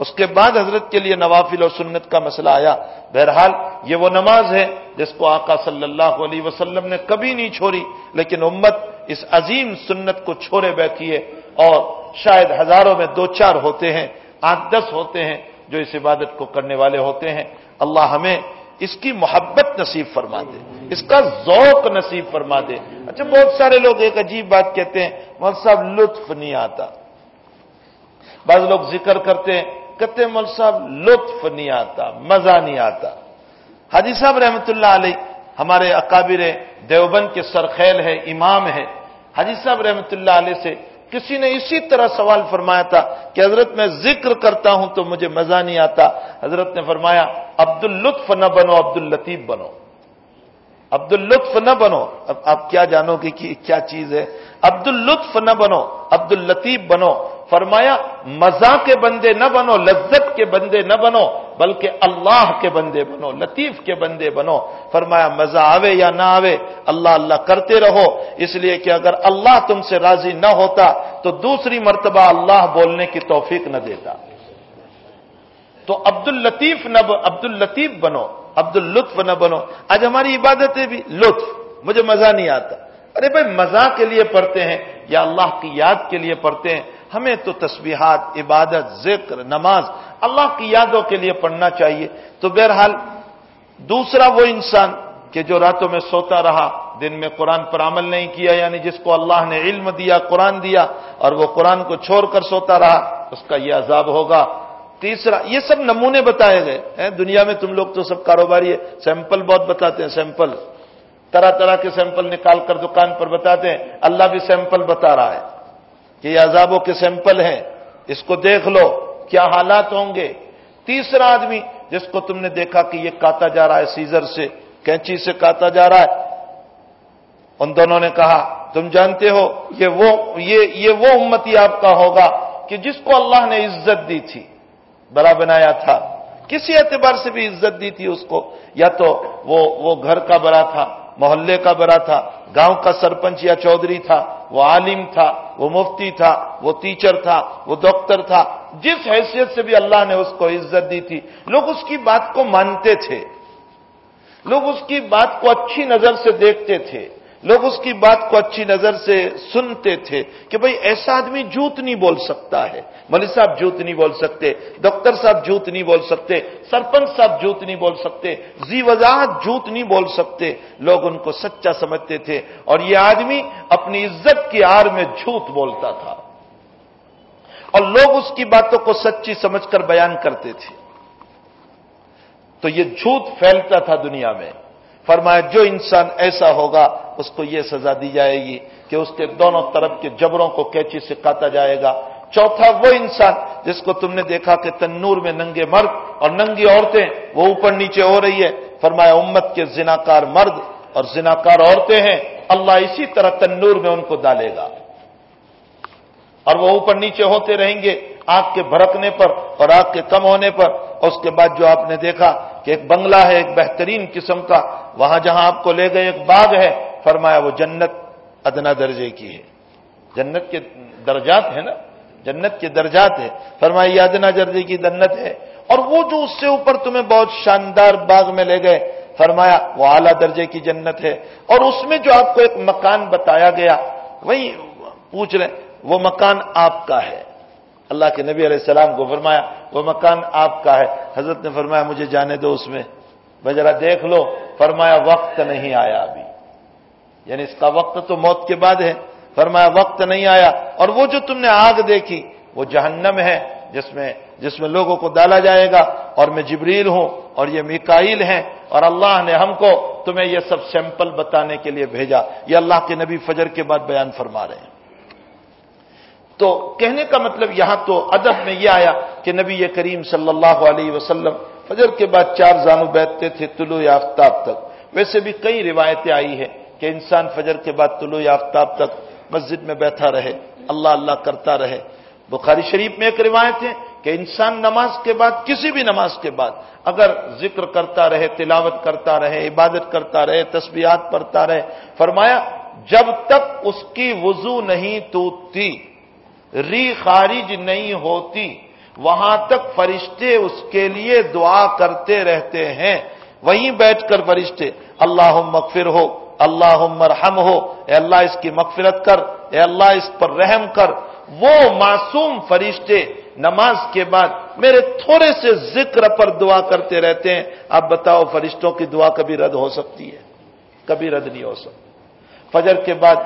اس کے بعد حضرت کے لیے نوافل اور سنت کا مسئلہ آیا۔ بہرحال یہ وہ نماز ہے جس کو آقا صلی اللہ علیہ وسلم نے کبھی نہیں چھوڑی، لیکن امت اس عظیم سنت کو چھوڑے بیٹھی ہے اور شاید ہزاروں میں دو چار ہوتے ہیں، آٹھ دس ہوتے ہیں جو اس عبادت کو کرنے والے ہوتے ہیں۔ اللہ ہمیں اس کی محبت نصیب فرما دے، اس کا ذوق نصیب فرما دے۔ اچھا بہت سارے لوگ ایک عجیب بات کہتے ہیں مول صاحب، لطف نہیں آتا۔ بعض لوگ ذکر کرتے ہیں کہتے مول صاحب لطف نہیں آتا، مزہ نہیں آتا۔ حاجی صاحب رحمت اللہ علیہ ہمارے اکابر دیوبند کے سرخیل ہے امام ہے حاجی صاحب رحمت اللہ علیہ سے کسی نے اسی طرح سوال فرمایا تھا کہ حضرت میں ذکر کرتا ہوں تو مجھے مزہ نہیں آتا۔ حضرت نے فرمایا عبد اللطف نہ بنو عبد الطیف بنو۔ عبد الطف نہ بنو۔ اب آپ کیا جانو گے کہ کیا چیز ہے؟ عبد الطف نہ بنو، عبد الطیف بنو۔ فرمایا مزہ کے بندے نہ بنو، لذت کے بندے نہ بنو، بلکہ اللہ کے بندے بنو، لطیف کے بندے بنو۔ فرمایا مزہ آوے یا نہ آوے، اللہ اللہ کرتے رہو۔ اس لیے کہ اگر اللہ تم سے راضی نہ ہوتا، تو دوسری مرتبہ اللہ بولنے کی توفیق نہ دیتا۔ تو عبد الطیف نہ عبد الطیف بنو۔ عبد الطف نہ بنو۔ آج ہماری عبادتیں بھی لطف، مجھے مزہ نہیں آتا۔ ارے بھائی، مزہ کے لیے پڑھتے ہیں یا اللہ کی یاد کے لیے پڑھتے ہیں؟ ہمیں تو تسبیحات، عبادت، ذکر، نماز اللہ کی یادوں کے لیے پڑھنا چاہیے۔ تو بہرحال دوسرا وہ انسان کہ جو راتوں میں سوتا رہا، دن میں قرآن پر عمل نہیں کیا یعنی جس کو اللہ نے علم دیا، قرآن دیا اور وہ قرآن کو چھوڑ کر سوتا رہا، اس کا یہ عذاب ہوگا۔ تیسرا، یہ سب نمونے بتائے گئے دنیا میں تم لوگ تو سب کاروباری ہے، سیمپل بہت بتاتے ہیں، سیمپل، طرح طرح کے سیمپل نکال کر دکان پر بتاتے ہیں، اللہ بھی سیمپل بتا رہا ہے کہ یہ عذابوں کے سیمپل ہیں، اس کو دیکھ لو، کیا حالات ہوں گے۔ تیسرا آدمی، جس کو تم نے دیکھا کہ یہ کاتا جا رہا ہے سیزر سے، کینچی سے کاتا جا رہا ہے، ان دونوں نے کہا، تم جانتے ہو، یہ وہ، یہ یہ وہ امتی آپ کا ہوگا کہ جس کو اللہ نے عزت دی تھی۔ بڑا بنایا تھا۔ کسی اعتبار سے بھی عزت دی تھی اس کو۔ یا تو وہ وہ گھر کا بڑا تھا، محلے کا بڑا تھا، گاؤں کا سرپنچ یا چودھری تھا، وہ عالم تھا، وہ مفتی تھا، وہ ٹیچر تھا، وہ ڈاکٹر تھا۔ جس حیثیت سے بھی اللہ نے اس کو عزت دی تھی۔ لوگ اس کی بات کو مانتے تھے۔ لوگ اس کی بات کو اچھی نظر سے دیکھتے تھے۔ لوگ اس کی بات کو اچھی نظر سے سنتے تھے کہ بھئی ایسا آدمی جھوٹ نہیں بول سکتا ہے۔ ملی صاحب جھوٹ نہیں بول سکتے، ڈاکٹر صاحب جھوٹ نہیں بول سکتے، سرپنچ صاحب جھوٹ نہیں بول سکتے، زی وضاحت جھوٹ نہیں بول سکتے۔ لوگ ان کو سچا سمجھتے تھے اور یہ آدمی اپنی عزت کی آر میں جھوٹ بولتا تھا۔ اور لوگ اس کی باتوں کو سچی سمجھ کر بیان کرتے تھے۔ تو یہ جھوٹ پھیلتا تھا دنیا میں۔ فرمایا، جو انسان ایسا ہوگا، اس کو یہ سزا دی جائے گی کہ اس کے دونوں طرف کے جبروں کو کیچی سے کاٹا جائے گا۔ چوتھا وہ انسان جس کو تم نے دیکھا کہ تنور میں ننگے مرد اور ننگی عورتیں، وہ اوپر نیچے ہو رہی ہے۔ فرمایا، امت کے زناکار مرد اور زناکار عورتیں ہیں، اللہ اسی طرح تنور میں ان کو ڈالے گا۔ اور وہ اوپر نیچے ہوتے رہیں گے آگ کے بھڑکنے پر اور آگ کے کم ہونے پر۔ اور اس کے بعد جو آپ نے دیکھا کہ ایک بنگلہ ہے، ایک بہترین قسم کا، وہاں جہاں آپ کو لے گئے ایک باغ ہے، فرمایا وہ جنت ادنا درجے کی ہے۔ جنت کے درجات ہے نا؟ جنت کے درجات ہے فرمایا یہ ادنا درجے کی جنت ہے۔ اور وہ جو اس سے اوپر تمہیں بہت شاندار باغ میں لے گئے، فرمایا وہ اعلیٰ درجے کی جنت ہے۔ اور اس میں جو آپ کو ایک مکان بتایا گیا، وہی پوچھ رہے وہ مکان آپ کا ہے۔ اللہ کے نبی علیہ السلام کو فرمایا، وہ مکان آپ کا ہے۔ حضرت نے فرمایا، مجھے جانے دو اس میں۔ بجرا دیکھ لو۔ فرمایا، وقت نہیں آیا ابھی۔ یعنی اس کا وقت تو موت کے بعد ہے۔ فرمایا، وقت نہیں آیا۔ اور وہ جو تم نے آگ دیکھی، وہ جہنم ہے، جس میں جس میں لوگوں کو ڈالا جائے گا۔ اور میں جبریل ہوں، اور یہ میکائل ہیں۔ اور اللہ نے ہم کو تمہیں یہ سب سیمپل بتانے کے لیے بھیجا۔ یہ اللہ کے نبی فجر کے بعد بیان فرما رہے ہیں۔ تو کہنے کا مطلب یہاں تو ادب میں یہ آیا کہ نبی کریم صلی اللہ علیہ وسلم فجر کے بعد چار زانو بیٹھتے تھے طلوع آفتاب تک۔ ویسے بھی کئی روایتیں آئی ہیں کہ انسان فجر کے بعد طلوع آفتاب تک مسجد میں بیٹھا رہے، اللہ اللہ کرتا رہے۔ بخاری شریف میں ایک روایت ہے کہ انسان نماز کے بعد، کسی بھی نماز کے بعد، اگر ذکر کرتا رہے، تلاوت کرتا رہے، عبادت کرتا رہے، تسبیحات پڑھتا رہے، فرمایا جب تک اس کی وضو نہیں ٹوٹتی ری خارج نہیں ہوتی۔ وہاں تک فرشتے اس کے لیے دعا کرتے رہتے ہیں۔ وہیں بیٹھ کر فرشتے اللہ مغفر ہو اللہ مرحم ہو، اے اللہ اس کی مغفرت کر، اے اللہ اس پر رحم کر۔ وہ معصوم فرشتے نماز کے بعد میرے تھوڑے سے ذکر پر دعا کرتے رہتے ہیں۔ اب بتاؤ فرشتوں کی دعا کبھی رد ہو سکتی ہے؟ کبھی رد نہیں ہو سکتی۔ فجر کے بعد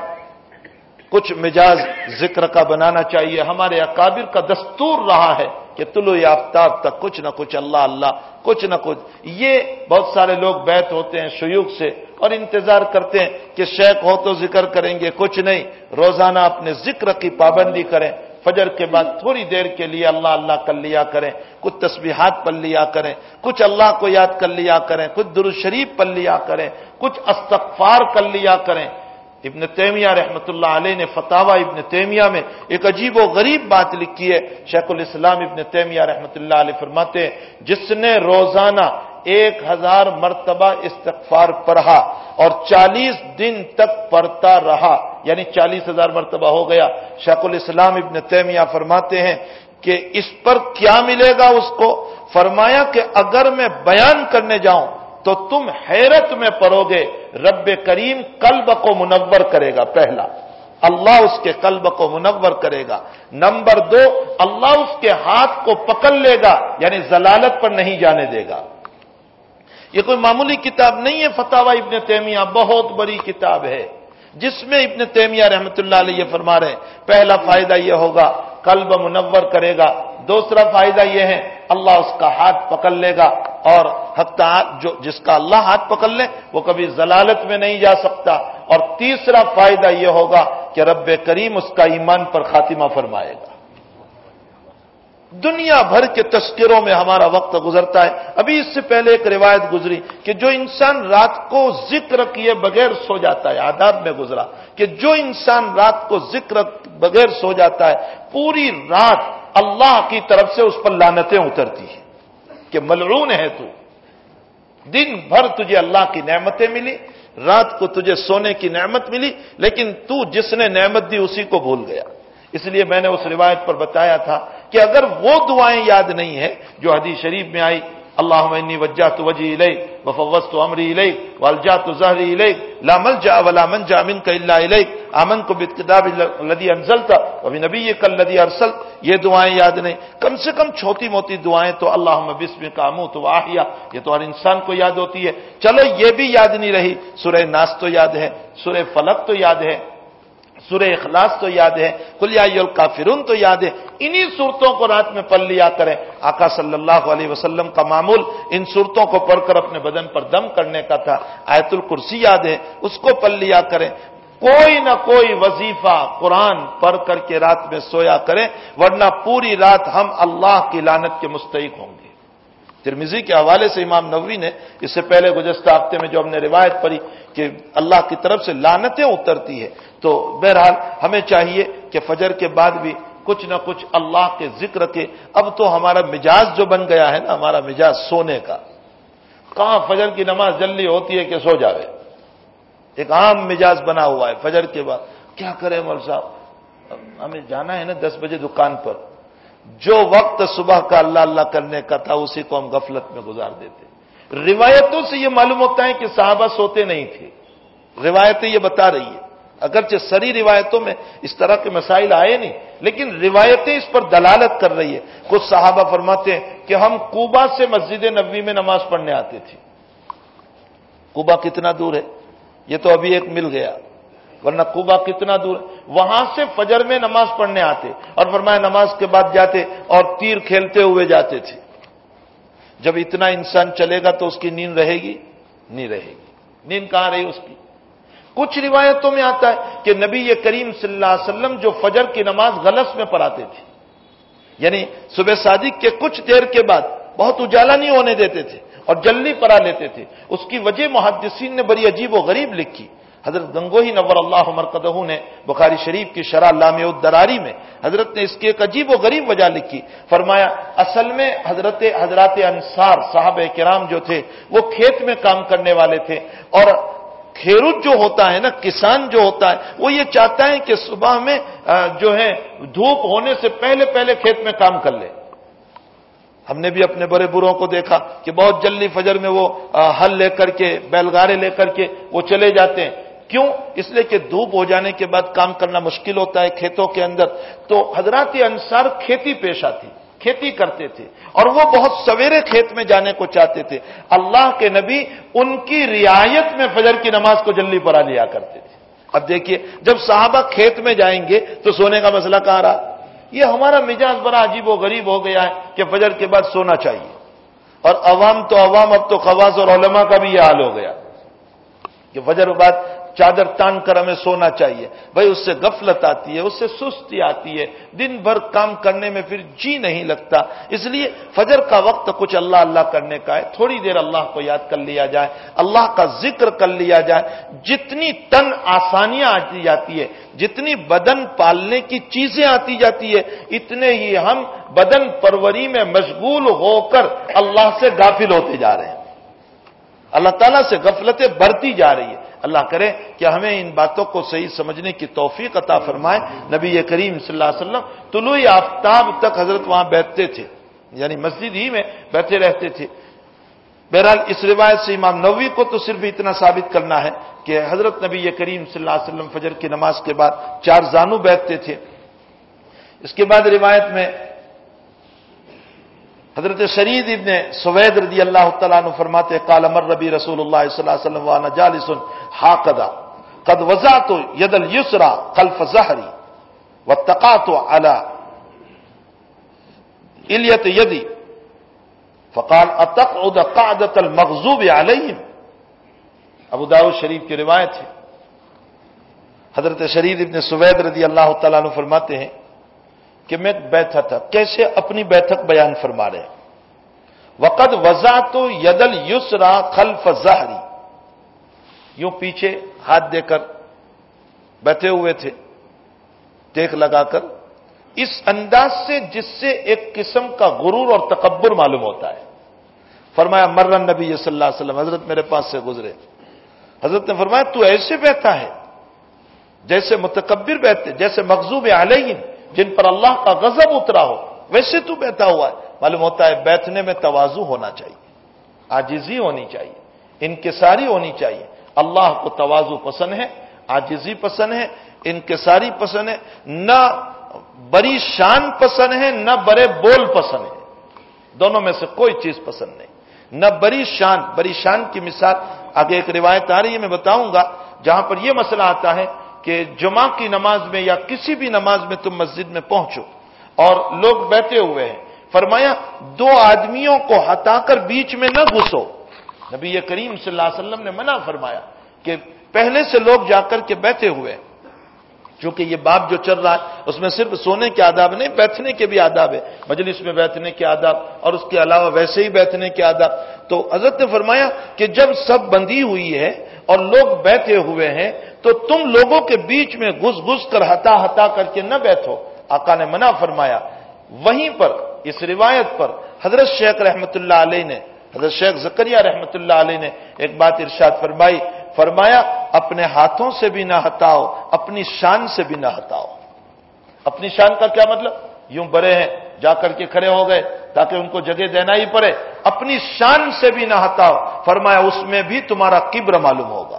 کچھ مجاز ذکر کا بنانا چاہیے۔ ہمارے اکابر کا دستور رہا ہے کہ طلوع آفتاب تک کچھ نہ کچھ اللہ اللہ کچھ نہ کچھ۔ یہ بہت سارے لوگ بیت ہوتے ہیں شیوخ سے اور انتظار کرتے ہیں کہ شیخ ہو تو ذکر کریں گے، کچھ نہیں۔ روزانہ اپنے ذکر کی پابندی کریں۔ فجر کے بعد تھوڑی دیر کے لیے اللہ اللہ کر لیا کریں۔ کچھ تسبیحات پڑھ لیا کریں۔ کچھ اللہ کو یاد کر لیا کریں۔ کچھ درشریف پڑھ لیا کریں۔ کچھ استغفار کر لیا کریں۔ ابن تیمیہ رحمۃ اللہ علیہ نے فتح ابن تیمیہ میں ایک عجیب و غریب بات لکھی ہے۔ شیخ الاسلام ابن تیمیہ رحمۃ اللہ علیہ فرماتے ہیں، جس نے روزانہ ایک ہزار مرتبہ استغفار پڑھا اور چالیس دن تک پڑھتا رہا یعنی چالیس ہزار مرتبہ ہو گیا۔ شیخ الاسلام ابن تیمیہ فرماتے ہیں کہ اس پر کیا ملے گا اس کو؟ فرمایا کہ اگر میں بیان کرنے جاؤں تو تم حیرت میں پڑو گے، رب کریم قلب کو منور کرے گا، پہلا۔ اللہ اس کے قلب کو منور کرے گا۔ نمبر دو، اللہ اس کے ہاتھ کو پکڑ لے گا یعنی زلالت پر نہیں جانے دے گا۔ یہ کوئی معمولی کتاب نہیں ہے فتح ابن تیمیہ بہت بڑی کتاب ہے، جس میں ابن تیمیہ رحمت اللہ علیہ فرما رہے ہیں۔ پہلا فائدہ یہ ہوگا، قلب منور کرے گا۔ دوسرا فائدہ یہ ہے، اللہ اس کا ہاتھ پکڑ لے گا اور جو جس کا اللہ ہاتھ پکڑ لے، وہ کبھی ضلالت میں نہیں جا سکتا۔ اور تیسرا فائدہ یہ ہوگا کہ رب کریم اس کا ایمان پر خاتمہ فرمائے گا۔ دنیا بھر کے تذکروں میں ہمارا وقت گزرتا ہے۔ ابھی اس سے پہلے ایک روایت گزری کہ جو انسان رات کو ذکر کیے بغیر سو جاتا ہے، آداب میں گزرا کہ جو انسان رات کو ذکر بغیر سو جاتا ہے، پوری رات اللہ کی طرف سے اس پر لانتیں اترتی ہیں کہ ملعون ہے تو۔ دن بھر تجھے اللہ کی نعمتیں ملی، رات کو تجھے سونے کی نعمت ملی، لیکن تو جس نے نعمت دی اسی کو بھول گیا۔ اس لیے میں نے اس روایت پر بتایا تھا کہ اگر وہ دعائیں یاد نہیں ہیں جو حدیث شریف میں آئی اللہ انی وجہ تو وجہ لئی وفوس تو امری لئی والجا تو زہری لئی لامل جا ولا من جا امن کا اللہ علیہ امن کو بتاب لدی انزل تھا ابھی نبی یہ کل لدی ارسل یہ دعائیں یاد نہیں۔ کم سے کم چھوٹی موٹی دعائیں تو اللہ بسم کا منہ تو آہیا یہ تو ہر انسان کو یاد ہوتی ہے۔ چلو یہ بھی یاد نہیں رہی، سورہ ناس تو یاد ہے، سورہ فلک تو یاد ہے، سورہ اخلاص تو یاد ہے کلیا الکافرون تو یاد ہے۔ انہی صورتوں کو رات میں پڑھ لیا کریں۔ آقا صلی اللہ علیہ وسلم کا معمول ان صورتوں کو پڑھ کر اپنے بدن پر دم کرنے کا تھا۔ آیت الکرسی یاد ہے، اس کو پڑھ لیا کریں۔ کوئی نہ کوئی وظیفہ قرآن پڑھ کر کے رات میں سویا کریں ورنہ پوری رات ہم اللہ کی لانت کے مستحق ہوں گے۔ ترمیزی کے حوالے سے امام نووی نے اس سے پہلے گزشتہ ہفتے میں جو ہم نے روایت پڑھی کہ اللہ کی طرف سے لانتیں اترتی ہے تو بہرحال ہمیں چاہیے کہ فجر کے بعد بھی کچھ نہ کچھ اللہ کے ذکر کے، اب تو ہمارا مجاز جو بن گیا ہے نا، ہمارا مجاز سونے کا۔ کہاں فجر کی نماز جلدی ہوتی ہے کہ سو جاوے؟ ایک عام مجاز بنا ہوا ہے فجر کے بعد۔ کیا کریں مول صاحب؟ ہمیں جانا ہے نا دس بجے دکان پر۔ جو وقت صبح کا اللہ اللہ کرنے کا تھا، اسی کو ہم غفلت میں گزار دیتے۔ روایتوں سے یہ معلوم ہوتا ہے کہ صحابہ سوتے نہیں تھے۔ روایتیں یہ بتا رہی ہے اگرچہ سری روایتوں میں اس طرح کے مسائل آئے نہیں، لیکن روایتیں اس پر دلالت کر رہی ہے کچھ صحابہ فرماتے ہیں کہ ہم کوبا سے مسجد نبوی میں نماز پڑھنے آتے تھے۔ کوبا کتنا دور ہے؟ یہ تو ابھی ایک مل گیا۔ ورنہ کوبا کتنا دور وہاں سے فجر میں نماز پڑھنے آتے اور فرمایا نماز کے بعد جاتے اور تیر کھیلتے ہوئے جاتے تھے۔ جب اتنا انسان چلے گا تو اس کی نیند رہے گی؟ نہیں رہے گی۔ نیند کہاں رہی اس کی؟ کچھ روایتوں میں آتا ہے کہ نبی یہ کریم صلی اللہ علیہ وسلم جو فجر کی نماز غلط میں پڑھاتے تھے یعنی صبح صادق کے کچھ دیر کے بعد بہت اجالا نہیں ہونے دیتے تھے۔ اور جلدی پڑھا لیتے تھے۔ اس کی وجہ محدثین نے بڑی عجیب و غریب لکھی۔ حضرت گنگوہی نور اللہ مرکدہ نے بخاری شریف کی شرح لام الدراری میں حضرت نے اس کی ایک عجیب و غریب وجہ لکھی۔ فرمایا، اصل میں حضرت، حضرات انصار صاحب کرام جو تھے، وہ کھیت میں کام کرنے والے تھے۔ اور کھیرو جو ہوتا ہے نا، کسان جو ہوتا ہے، وہ یہ چاہتا ہے کہ صبح میں جو ہے، دھوپ ہونے سے پہلے پہلے کھیت میں کام کر لے۔ ہم نے بھی اپنے بڑے بروں کو دیکھا کہ بہت جلدی فجر میں وہ ہل لے کر کے بیل گارے لے کر کے وہ چلے جاتے ہیں۔ کیوں؟ اس لیے کہ دھوپ ہو جانے کے بعد کام کرنا مشکل ہوتا ہے کھیتوں کے اندر۔ تو حضرات انصار کھیتی پیش آتی کھیتی کرتے تھے اور وہ بہت سویرے کھیت میں جانے کو چاہتے تھے۔ اللہ کے نبی ان کی رعایت میں فجر کی نماز کو جلدی پڑھا لیا کرتے تھے۔ اب دیکھیے، جب صحابہ کھیت میں جائیں گے تو سونے کا مسئلہ کہاں رہا؟ یہ ہمارا مزاج بڑا عجیب و غریب ہو گیا ہے کہ فجر کے بعد سونا چاہیے۔ اور عوام تو عوام، اب تو خواص اور علماء کا بھی یہ حال ہو گیا کہ فجر بعد چادر تان کر ہمیں سونا چاہیے۔ بھائی، اس سے غفلت آتی ہے، اس سے سستی آتی ہے۔ دن بھر کام کرنے میں پھر جی نہیں لگتا۔ اس لیے فجر کا وقت کچھ اللہ اللہ کرنے کا ہے۔ تھوڑی دیر اللہ کو یاد کر لیا جائے۔ اللہ کا ذکر کر لیا جائے۔ جتنی تن آسانیاں آتی جاتی ہے، جتنی بدن پالنے کی چیزیں آتی جاتی ہے، اتنے ہی ہم بدن پروری میں مشغول ہو کر اللہ سے غافل ہوتے جا رہے ہیں۔ اللہ تعالیٰ سے غفلتیں بڑھتی جا رہی ہے اللہ کرے کہ ہمیں ان باتوں کو صحیح سمجھنے کی توفیق عطا فرمائے۔ نبی کریم صلی اللہ علیہ وسلم طلوع آفتاب تک حضرت وہاں بیٹھتے تھے۔ یعنی مسجد ہی میں بیٹھے رہتے تھے۔ بہرحال اس روایت سے امام نوی کو تو صرف اتنا ثابت کرنا ہے کہ حضرت نبی کریم صلی اللہ علیہ وسلم فجر کی نماز کے بعد چار زانو بیٹھتے تھے۔ اس کے بعد روایت میں حضرت شرید ابن سوید رضی اللہ تعالیٰ عنہ فرماتے قال امر ربی رسول اللہ صلی اللہ علیہ وسلم وانا جالس حاقدا، قد وزعت ید اليسرى خلف ظهري واتقعت على الیت یدی، فقال، اتقعد قعدة المغضوب عليهم ابو داؤد شریف کی روایت ہے۔ حضرت شرید ابن سوید رضی اللہ تعالیٰ عنہ فرماتے ہیں کہ میں بیٹھا تھا۔ کیسے اپنی بیٹھک بیان فرما رہے وقت وضا تو یدل یسرا خلف ظہری یوں پیچھے ہاتھ دے کر بیٹھے ہوئے تھے، ٹیک لگا کر۔ اس انداز سے جس سے ایک قسم کا غرور اور تکبر معلوم ہوتا ہے۔ فرمایا مرن نبی صلی اللہ علیہ وسلم، حضرت میرے پاس سے گزرے۔ حضرت نے فرمایا، تو ایسے بیٹھا ہے، جیسے متکبر بیٹھتے جیسے مقزوب علیہ جن پر اللہ کا غضب اترا ہو، ویسے تو بیٹھا ہوا ہے۔ معلوم ہوتا ہے بیٹھنے میں توازو ہونا چاہیے آجزی ہونی چاہیے، انکساری ہونی چاہیے۔ اللہ کو توازو پسند ہے آجزی پسند ہے، انکساری پسند ہے، نہ بڑی شان پسند ہے، نہ بڑے بول پسند ہے۔ دونوں میں سے کوئی چیز پسند نہیں۔ نہ بڑی شان بڑی شان کی مثال، آگے ایک روایت آ رہی ہے، میں بتاؤں گا، جہاں پر یہ مسئلہ آتا ہے کہ جمعہ کی نماز میں یا کسی بھی نماز میں تم مسجد میں پہنچو اور لوگ بیٹھے ہوئے ہیں۔ فرمایا، دو آدمیوں کو ہٹا کر بیچ میں نہ گھسو۔ نبی کریم صلی اللہ علیہ وسلم نے منع فرمایا کہ پہلے سے لوگ جا کر کے بیٹھے ہوئے چونکہ یہ باپ جو چل رہا ہے، اس میں صرف سونے کے آداب نہیں، بیٹھنے کے بھی آداب ہے مجلس میں بیٹھنے کے آداب اور اس کے علاوہ ویسے ہی بیٹھنے کے آداب۔ تو حضرت نے فرمایا کہ جب سب بندی ہوئی ہے اور لوگ بیٹھے ہوئے ہیں تو تم لوگوں کے بیچ میں گھس گھس کر ہٹا ہٹا کر کے نہ بیٹھو۔ آقا نے منع فرمایا۔ وہیں پر، اس روایت پر حضرت شیخ رحمت اللہ علیہ نے، حضرت شیخ زکریہ رحمت اللہ علیہ نے ایک بات ارشاد فرمائی۔ فرمایا، اپنے ہاتھوں سے بھی نہ ہٹاؤ، اپنی شان سے بھی نہ ہٹاؤ۔ اپنی شان کا کیا مطلب؟ یوں بڑے ہیں، جا کر کے کھڑے ہو گئے تاکہ ان کو جگہ دینا ہی پڑے۔ اپنی شان سے بھی نہ ہٹاؤ۔ فرمایا، اس میں بھی تمہارا کبر معلوم ہوگا۔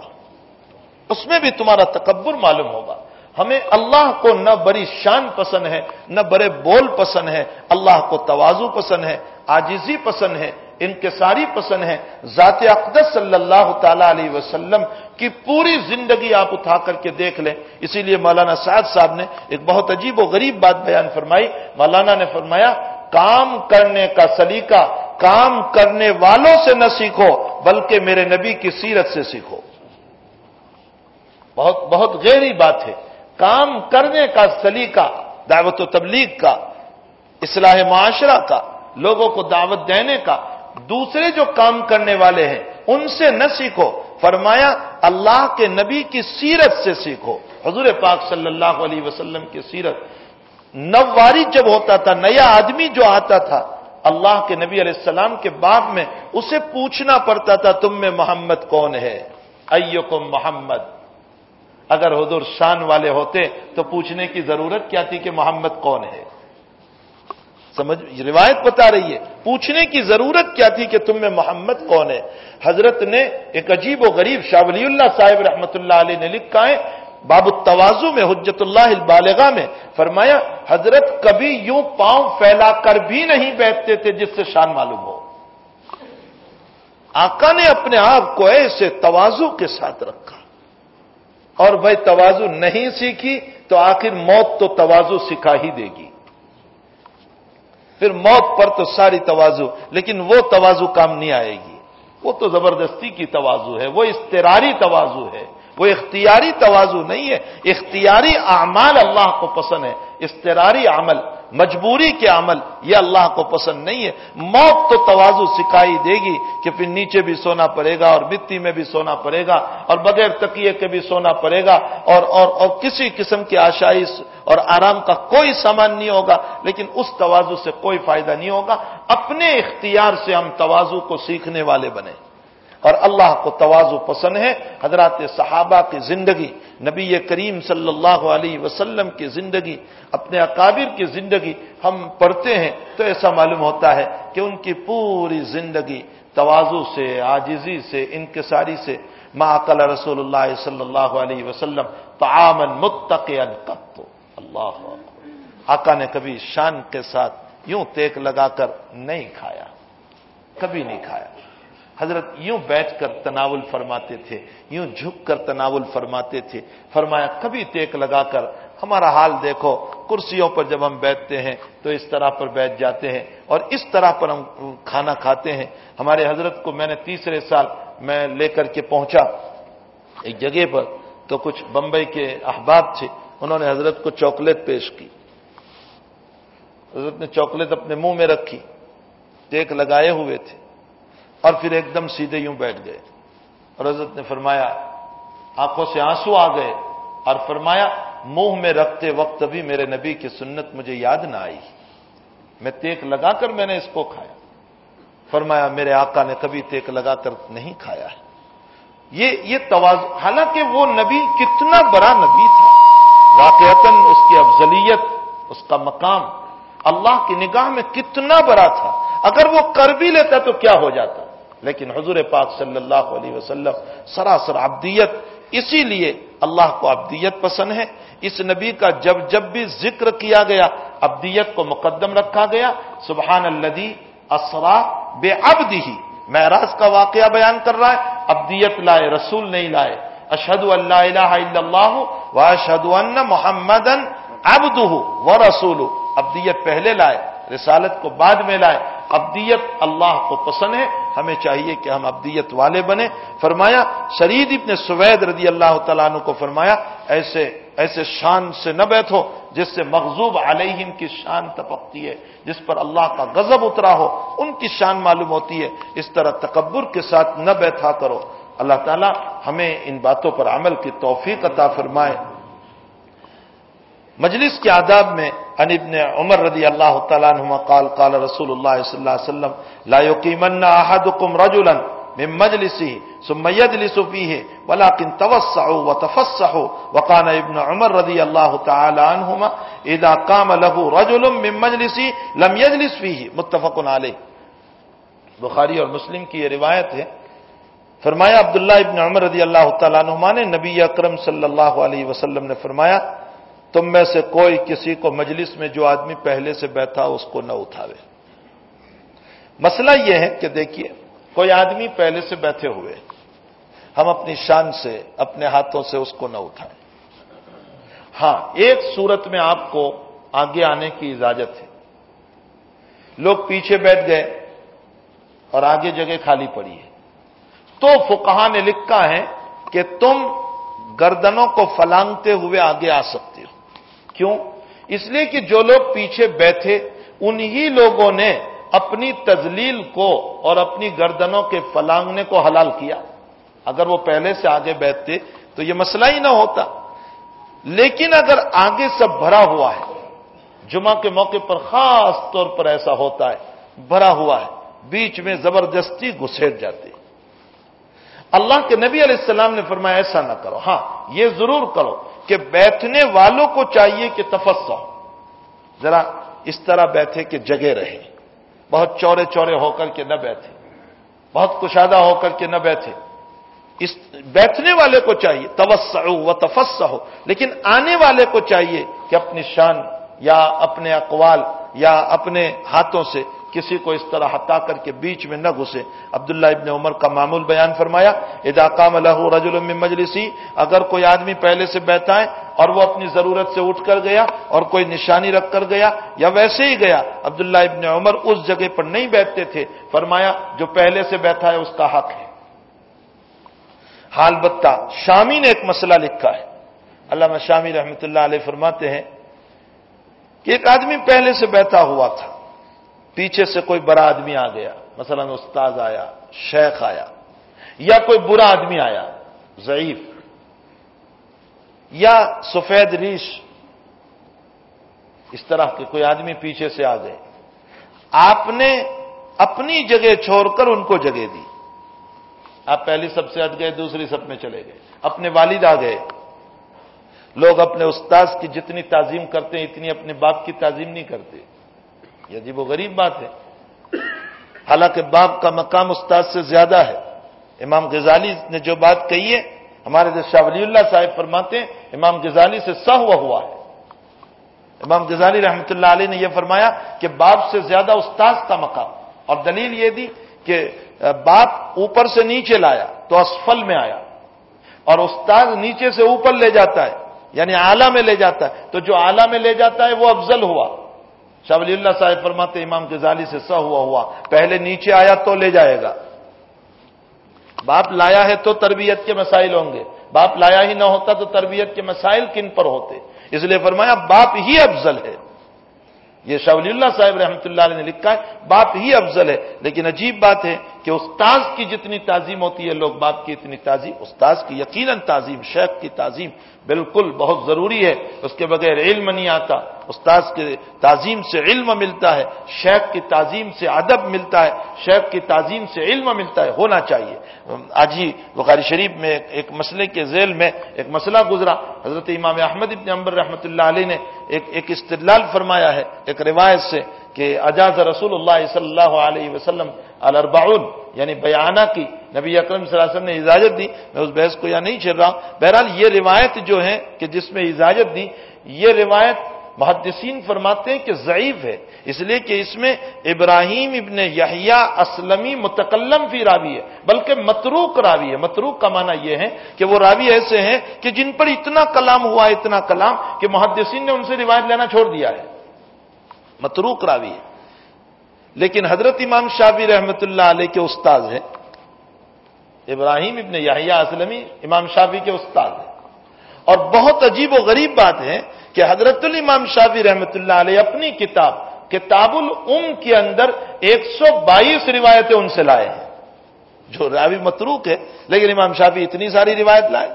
اس میں بھی تمہارا تکبر معلوم ہوگا۔ ہمیں اللہ کو نہ بڑی شان پسند ہے، نہ بڑے بول پسند ہے۔ اللہ کو توازو پسند ہے آجزی پسند ہے، انکساری پسند ہے۔ ذات اقدس صلی اللہ تعالی علیہ وسلم کی پوری زندگی آپ اٹھا کر کے دیکھ لیں۔ اسی لیے مولانا سعد صاحب نے ایک بہت عجیب و غریب بات بیان فرمائی۔ مولانا نے فرمایا، کام کرنے کا سلیقہ، کام کرنے والوں سے نہ سیکھو، بلکہ میرے نبی کی سیرت سے سیکھو۔ بہت بہت گہری بات ہے۔ کام کرنے کا سلیقہ دعوت و تبلیغ کا، اصلاح معاشرہ کا، لوگوں کو دعوت دینے کا، دوسرے جو کام کرنے والے ہیں، ان سے نہ سیکھو۔ فرمایا، اللہ کے نبی کی سیرت سے سیکھو۔ حضور پاک صلی اللہ علیہ وسلم کی سیرت۔ نواری جب ہوتا تھا، نیا آدمی جو آتا تھا، اللہ کے نبی علیہ السلام کے باب میں، اسے پوچھنا پڑتا تھا، تم میں محمد کون ہے؟ ایکم محمد۔ اگر حضور شان والے ہوتے تو پوچھنے کی ضرورت کیا تھی کہ محمد کون ہے؟ سمجھ؟ روایت بتا رہی ہے۔ پوچھنے کی ضرورت کیا تھی کہ تم میں محمد کون ہے؟ حضرت نے ایک عجیب و غریب شاہ ولی اللہ صاحب رحمۃ اللہ علیہ نے لکھا ہے، باب التوازو میں، حجت اللہ البالغہ میں، فرمایا، حضرت کبھی یوں پاؤں پھیلا کر بھی نہیں بیٹھتے تھے جس سے شان معلوم ہو۔ آقا نے اپنے آپ کو ایسے توازو کے ساتھ رکھا۔ اور بھائی توازو نہیں سیکھی تو آخر موت تو توازو سکھا ہی دے گی۔ پھر موت پر تو ساری توازو لیکن وہ توازو کام نہیں آئے گی۔ وہ تو زبردستی کی توازو ہے، وہ استراری توازو ہے، وہ اختیاری توازو نہیں ہے۔ اختیاری اعمال اللہ کو پسند ہے استراری عمل۔ مجبوری کے عمل، یہ اللہ کو پسند نہیں ہے۔ موت تو توازو سکھائی دے گی کہ پھر نیچے بھی سونا پڑے گا اور مٹی میں بھی سونا پڑے گا اور بغیر تکیے کے بھی سونا پڑے گا اور اور اور کسی قسم کی آشائش اور آرام کا کوئی سامان نہیں ہوگا، لیکن اس توازو سے کوئی فائدہ نہیں ہوگا۔ اپنے اختیار سے ہم توازو کو سیکھنے والے بنے اور اللہ کو توازو پسند ہے۔ حضرات صحابہ کی زندگی، نبی کریم صلی اللہ علیہ وسلم کی زندگی، اپنے اکابر کی زندگی ہم پڑھتے ہیں تو ایسا معلوم ہوتا ہے کہ ان کی پوری زندگی توازو سے آجزی سے، انکساری سے معقل رسول اللہ صلی اللہ علیہ وسلم تعامن متقین قط۔ اللہ آقا نے کبھی شان کے ساتھ یوں تیک لگا کر نہیں کھایا، کبھی نہیں کھایا۔ حضرت یوں بیٹھ کر تناول فرماتے تھے، یوں جھک کر تناول فرماتے تھے۔ فرمایا، کبھی ٹیک لگا کر، ہمارا حال دیکھو، کرسیوں پر جب ہم بیٹھتے ہیں تو اس طرح پر بیٹھ جاتے ہیں اور اس طرح پر ہم کھانا کھاتے ہیں۔ ہمارے حضرت کو میں نے تیسرے سال میں لے کر کے پہنچا ایک جگہ پر، تو کچھ بمبئی کے احباب تھے، انہوں نے حضرت کو چاکلیٹ پیش کی۔ حضرت نے چاکلیٹ اپنے منہ میں رکھی، ٹیک لگائے ہوئے تھے۔ اور پھر ایک دم سیدھے یوں بیٹھ گئے۔ اور حضرت نے فرمایا، آنکھوں سے آنسو آ گئے اور فرمایا، منہ میں رکھتے وقت بھی میرے نبی کی سنت مجھے یاد نہ آئی۔ میں تیک لگا کر میں نے اس کو کھایا۔ فرمایا، میرے آقا نے کبھی تیک لگا کر نہیں کھایا۔ یہ یہ تواز حالانکہ وہ نبی کتنا بڑا نبی تھا۔ واقعتاً اس کی افضلیت، اس کا مقام، اللہ کی نگاہ میں کتنا بڑا تھا۔ اگر وہ کر بھی لیتا تو کیا ہو جاتا؟ لیکن حضور پاک صلی اللہ علیہ وسلم سراسر عبدیت، اسی لیے اللہ کو ابدیت پسند ہے۔ اس نبی کا جب جب بھی ذکر کیا گیا ابدیت کو مقدم رکھا گیا۔ سبحان الدی اسرا بے ابد ہی معراج کا واقعہ بیان کر رہا ہے۔ ابدیت لائے، رسول نہیں لائے۔ اشد اللہ الہ الا اللہ و اشد محمد ابد و رسول ابدیت پہلے لائے، رسالت کو بعد میں لائے۔ ابدیت اللہ کو پسند ہے، ہمیں چاہیے کہ ہم ابدیت والے بنے فرمایا شرید ابن سوید رضی اللہ تعالیٰ عنہ کو فرمایا، ایسے ایسے شان سے نہ بیٹھو جس سے مغزوب علیہم کی شان تپکتی ہے، جس پر اللہ کا غضب اترا ہو، ان کی شان معلوم ہوتی ہے۔ اس طرح تکبر کے ساتھ نہ بیٹھا کرو۔ اللہ تعالیٰ ہمیں ان باتوں پر عمل کی توفیق عطا فرمائے۔ مجلس کے آداب میں ان ابن عمر رضی اللہ تعالیٰ عنہما قال قال رسول اللہ صلی اللہ علیہ وسلم، لا يقيمن احدكم رجلا من مجلسه ثم يجلس فيه ولكن توسعوا وتفسحوا. وقال ابن عمر رضی اللہ تعالی عنہما، اذا قام له رجل من مجلسه لم يجلس فيه متفق علیہ۔ بخاری اور مسلم کی یہ روایت ہے۔ فرمایا، عبداللہ ابن عمر رضی اللہ تعالیٰ عنہما نے نبی اکرم صلی اللہ علیہ وسلم نے فرمایا تم میں سے کوئی کسی کو مجلس میں جو آدمی پہلے سے بیٹھا اس کو نہ اٹھاوے۔ مسئلہ یہ ہے کہ دیکھیے، کوئی آدمی پہلے سے بیٹھے ہوئے، ہم اپنی شان سے، اپنے ہاتھوں سے اس کو نہ اٹھائیں۔ ہاں ایک صورت میں آپ کو آگے آنے کی اجازت ہے۔ لوگ پیچھے بیٹھ گئے اور آگے جگہ خالی پڑی ہے۔ تو فکہ نے لکھا ہے کہ تم گردنوں کو فلانگتے ہوئے آگے آ سکتے ہو۔ کیوں؟ اس لیے کہ جو لوگ پیچھے بیٹھے، انہی لوگوں نے اپنی تزلیل کو اور اپنی گردنوں کے فلانگنے کو حلال کیا۔ اگر وہ پہلے سے آگے بیٹھتے تو یہ مسئلہ ہی نہ ہوتا۔ لیکن اگر آگے سب بھرا ہوا ہے، جمعہ کے موقع پر خاص طور پر ایسا ہوتا ہے، بھرا ہوا ہے، بیچ میں زبردستی گھسیٹ جاتے اللہ کے نبی علیہ السلام نے فرمایا، ایسا نہ کرو۔ ہاں یہ ضرور کرو۔ کہ بیٹھنے والوں کو چاہیے کہ تفسا ذرا اس طرح بیٹھے کہ جگہ رہے۔ بہت چورے چورے ہو کر کے نہ بیٹھے۔ بہت کشادہ ہو کر کے نہ بیٹھے۔ اس بیٹھنے والے کو چاہیے توسع و تفسا ہو لیکن آنے والے کو چاہیے کہ اپنی شان یا اپنے اقوال یا اپنے ہاتھوں سے کسی کو اس طرح ہٹا کر کے بیچ میں نہ گھسے۔ عبداللہ ابن عمر کا معمول بیان فرمایا اداکام الح رجل مجلسی، اگر کوئی آدمی پہلے سے بیٹھا ہے اور وہ اپنی ضرورت سے اٹھ کر گیا اور کوئی نشانی رکھ کر گیا یا ویسے ہی گیا، عبداللہ ابن عمر اس جگہ پر نہیں بیٹھتے تھے۔ فرمایا، جو پہلے سے بیٹھا ہے اس کا حق ہے۔ حال بتہ، شامی نے ایک مسئلہ لکھا ہے۔ علامہ شامی رحمت اللہ علیہ فرماتے ہیں کہ ایک آدمی پہلے سے بیٹھا ہوا تھا۔ پیچھے سے کوئی بڑا آدمی آ گیا، مثلا استاد آیا، شیخ آیا، یا کوئی برا آدمی آیا، ضعیف، یا سفید ریش، اس طرح کے کوئی آدمی پیچھے سے آ گئے۔ آپ نے اپنی جگہ چھوڑ کر ان کو جگہ دی۔ آپ پہلی سب سے ہٹ گئے، دوسری سب میں چلے گئے۔ اپنے والد آ گئے۔ لوگ اپنے استاذ کی جتنی تعظیم کرتے ہیں، اتنی اپنے باپ کی تعظیم نہیں کرتے۔ یہ عجیب و غریب بات ہے۔ حالانکہ باپ کا مقام استاد سے زیادہ ہے۔ امام غزالی نے جو بات کہی ہے، ہمارے شاہ ولی اللہ صاحب فرماتے ہیں، امام غزالی سے سہ ہوا ہوا ہے۔ امام غزالی رحمتہ اللہ علیہ نے یہ فرمایا کہ باپ سے زیادہ استاذ کا مقام۔ اور دلیل یہ دی کہ باپ اوپر سے نیچے لایا تو اسفل میں آیا۔ اور استاد نیچے سے اوپر لے جاتا ہے یعنی آلہ میں لے جاتا ہے۔ تو جو آلہ میں لے جاتا ہے، وہ افضل ہوا۔ شاہ ولی اللہ صاحب فرماتے امام غزالی سے سہ ہوا ہوا۔ پہلے نیچے آیا تو لے جائے گا۔ باپ لایا ہے تو تربیت کے مسائل ہوں گے۔ باپ لایا ہی نہ ہوتا تو تربیت کے مسائل کن پر ہوتے؟ اس لیے فرمایا، باپ ہی افضل ہے۔ یہ شاہ ولی اللہ صاحب رحمۃ اللہ علیہ نے لکھا ہے، باپ ہی افضل ہے۔ لیکن عجیب بات ہے کہ استاذ کی جتنی تعظیم ہوتی ہے، لوگ باپ کی اتنی تعظیم، استاذ کی یقیناً تعظیم، شیخ کی تعظیم بالکل بہت ضروری ہے۔ اس کے بغیر علم نہیں آتا۔ استاذ کے تعظیم سے علم ملتا ہے، شیخ کی تعظیم سے ادب ملتا ہے، شیخ کی تعظیم سے علم ملتا ہے، ہونا چاہیے۔ آج ہی بخاری شریف میں ایک مسئلے کے ذیل میں ایک مسئلہ گزرا۔ حضرت امام احمد ابن امبر رحمۃ اللہ علیہ نے ایک ایک استدلال فرمایا ہے، ایک روایت سے کہ اجاز رسول اللہ صلی اللہ علیہ وسلم الربعون یعنی بیانہ کی۔ نبی اکرم صلی اللہ علیہ وسلم نے اجازت دی، میں اس بحث کو یا نہیں چل رہا ہوں۔ بہرحال یہ روایت جو ہے کہ جس میں اجازت دی، یہ روایت محدثین فرماتے ہیں کہ ضعیف ہے۔ اس لیے کہ اس میں ابراہیم ابن یحییٰ اسلمی متکلم فی راوی ہے، بلکہ متروک راوی ہے۔ متروک کا معنی یہ ہے کہ وہ راوی ایسے ہیں کہ جن پر اتنا کلام ہوا، اتنا کلام کہ محدثین نے ان سے روایت لینا چھوڑ دیا ہے۔ متروک راوی ہے۔ لیکن حضرت امام شابی رحمت اللہ علیہ کے استاد ہیں۔ ابراہیم ابن یاہیا اسلمی امام شافی کے استاد ہیں۔ اور بہت عجیب و غریب بات ہے کہ حضرت الامام شافی رحمت اللہ علیہ اپنی کتاب کتاب الام کے اندر ایک سو بائیس روایتیں ان سے لائے ہیں۔ جو راوی متروک ہے، لیکن امام شافی اتنی ساری روایت لائے۔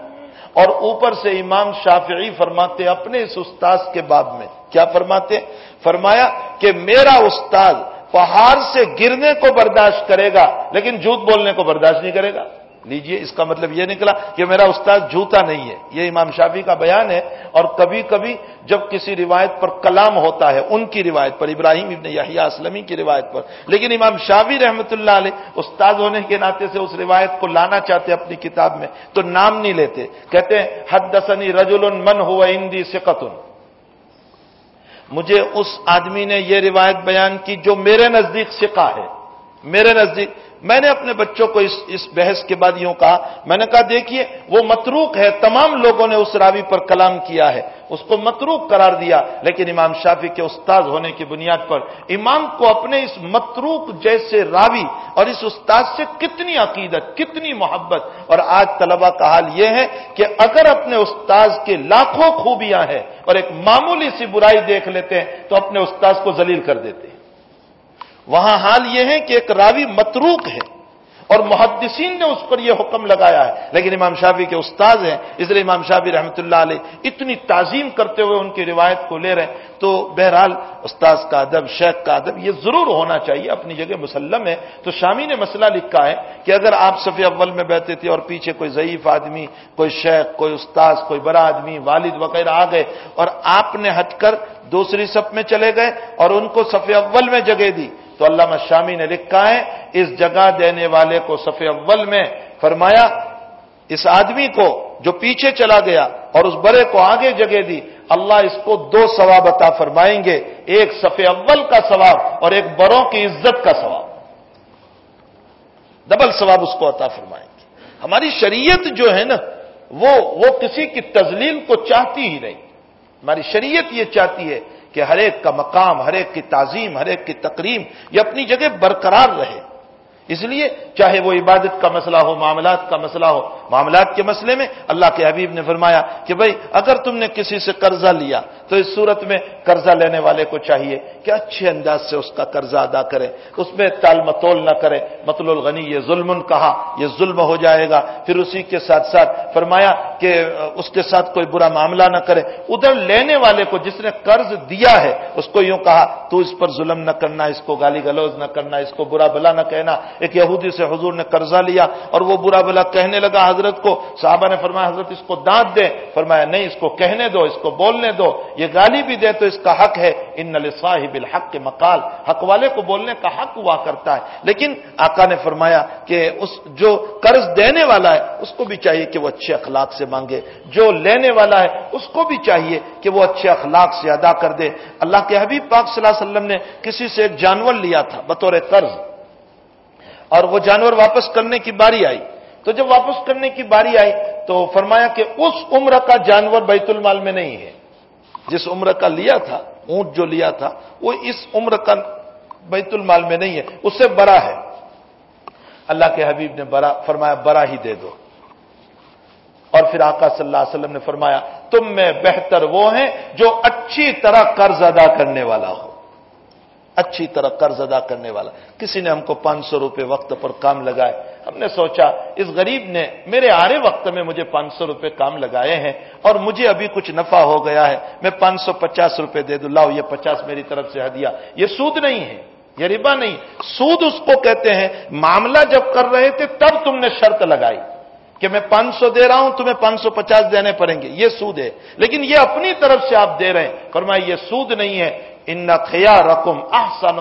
اور اوپر سے امام شافعی فرماتے اپنے اس استاذ کے باب میں۔ کیا فرماتے فرمایا کہ میرا استاد پہاڑ سے گرنے کو برداشت کرے گا، لیکن جھوٹ بولنے کو برداشت نہیں کرے گا۔ لیجیے، اس کا مطلب یہ نکلا کہ میرا استاد جھوتا نہیں ہے۔ یہ امام شافی کا بیان ہے، اور کبھی کبھی جب کسی روایت پر کلام ہوتا ہے، ان کی روایت پر، ابراہیم ابن یحییٰ اسلمی کی روایت پر۔ لیکن امام شافی رحمت اللہ علیہ استاد ہونے کے ناطے سے اس روایت کو لانا چاہتے اپنی کتاب میں، تو نام نہیں لیتے۔ کہتے ہیں حد دسنی رجول من ہوا ہندی سے مجھے اس آدمی نے یہ روایت بیان کی جو میرے نزدیک سکا ہے، میرے نزدیک میں نے اپنے بچوں کو اس اس بحث کے بعد یوں کہا، میں نے کہا، دیکھیے، وہ متروک ہے، تمام لوگوں نے اس راوی پر کلام کیا ہے، اس کو متروک قرار دیا، لیکن امام شافی کے استاد ہونے کی بنیاد پر امام کو اپنے اس متروک جیسے راوی اور اس استاد سے کتنی عقیدت، کتنی محبت، اور آج طلبہ کا حال یہ ہے کہ اگر اپنے استاذ کے لاکھوں خوبیاں ہیں اور ایک معمولی سی برائی دیکھ لیتے ہیں، تو اپنے استاذ کو ذلیل کر دیتے ہیں۔ وہاں حال یہ ہے کہ ایک راوی متروک ہے اور محدثین نے اس پر یہ حکم لگایا ہے۔ لیکن امام شافی کے استاد ہیں، اس لیے امام شافی رحمۃ اللہ علیہ اتنی تعظیم کرتے ہوئے ان کی روایت کو لے رہے ہیں۔ تو بہرحال استاذ کا ادب شیخ کا ادب یہ ضرور ہونا چاہیے، اپنی جگہ مسلم ہے۔ تو شامی نے مسئلہ لکھا ہے کہ اگر آپ صفی اول میں بیٹھتے تھے اور پیچھے کوئی ضعیف آدمی، کوئی شیخ، کوئی استاذ، کوئی بڑا آدمی، والد وغیرہ آ گئے اور آپ نے ہٹ کر دوسری صف میں چلے گئے اور ان کو صفی اول میں جگہ دی تو علامہ شامی نے لکھا ہے، اس جگہ دینے والے کو صف اول میں فرمایا، اس آدمی کو جو پیچھے چلا گیا اور اس بڑے کو آگے جگہ دی، اللہ اس کو دو ثواب عطا فرمائیں گے۔ ایک صف اول کا ثواب اور ایک بڑوں کی عزت کا ثواب۔ ڈبل ثواب اس کو عطا فرمائیں گے۔ ہماری شریعت جو ہے نا، وہ وہ کسی کی تزلیل کو چاہتی ہی نہیں۔ ہماری شریعت یہ چاہتی ہے کہ ہر ایک کا مقام، ہر ایک کی تعظیم، ہر ایک کی تقریم یہ اپنی جگہ برقرار رہے۔ اس لیے چاہے وہ عبادت کا مسئلہ ہو، معاملات کا مسئلہ ہو، معاملات کے مسئلے میں اللہ کے حبیب نے فرمایا کہ بھائی، اگر تم نے کسی سے قرضہ لیا تو اس صورت میں قرضہ لینے والے کو چاہیے کہ اچھے انداز سے اس کا قرضہ ادا کرے۔ اس میں تال متول نہ کرے۔ مطل الغنی، یہ ظلم کہا، یہ ظلم ہو جائے گا۔ پھر اسی کے ساتھ ساتھ فرمایا کہ اس کے ساتھ کوئی برا معاملہ نہ کرے۔ ادھر لینے والے کو جس نے قرض دیا ہے، اس کو یوں کہا، تو اس پر ظلم نہ کرنا، اس کو گالی گلوز نہ کرنا، اس کو برا بلا نہ کہنا۔ ایک یہودی سے حضور نے قرضہ لیا اور وہ برا بلا کہنے لگا حضرت کو، صحابہ نے فرمایا، حضرت اس کو دانت دے۔ فرمایا، نہیں، اس کو کہنے دو، اس کو بولنے دو، یہ گالی بھی دے تو اس کا حق ہے۔ ان صاحب الحق کے مقال، حق والے کو بولنے کا حق ہوا کرتا ہے۔ لیکن آقا نے فرمایا کہ اس جو قرض دینے والا ہے، اس کو بھی چاہیے کہ وہ اچھے اخلاق سے مانگے۔ جو لینے والا ہے، اس کو بھی چاہیے کہ وہ اچھے اخلاق سے ادا کر دے۔ اللہ کے حبیب پاک صلی اللہ علیہ وسلم نے کسی سے ایک جانور لیا تھا، بطور قرض۔ اور وہ جانور واپس کرنے کی باری آئی۔ تو جب واپس کرنے کی باری آئی تو فرمایا کہ اس عمر کا جانور بیت المال میں نہیں ہے۔ جس عمر کا لیا تھا، اونٹ جو لیا تھا، وہ اس عمر کا بیت المال میں نہیں ہے اس سے بڑا ہے۔ اللہ کے حبیب نے بڑا فرمایا بڑا ہی دے دو۔ اور پھر آقا صلی اللہ علیہ وسلم نے فرمایا، تم میں بہتر وہ ہیں جو اچھی طرح قرض ادا کرنے والا ہو۔ اچھی طرح قرض ادا کرنے والا۔ کسی نے ہم کو پانچ سو روپے وقت پر کام لگائے۔ ہم نے سوچا، اس غریب نے میرے آرے وقت میں مجھے پانچ سو روپے کام لگائے ہیں اور مجھے ابھی کچھ نفع ہو گیا ہے۔ میں پانچ سو پچاس روپے دے دوں۔ لاؤ، یہ پچاس میری طرف سے ہدیا یہ سود نہیں ہے، یہ ربا نہیں۔ سود اس کو کہتے ہیں، معاملہ جب کر رہے تھے تب تم نے شرط لگائی کہ میں پانچ سو دے رہا ہوں، تمہیں پانچ سو پچاس دینے پڑیں گے۔ یہ سود ہے۔ لیکن یہ اپنی طرف سے آپ دے رہے ہیں۔ فرمایا، یہ سود نہیں ہے۔ ان خیا رقم آسان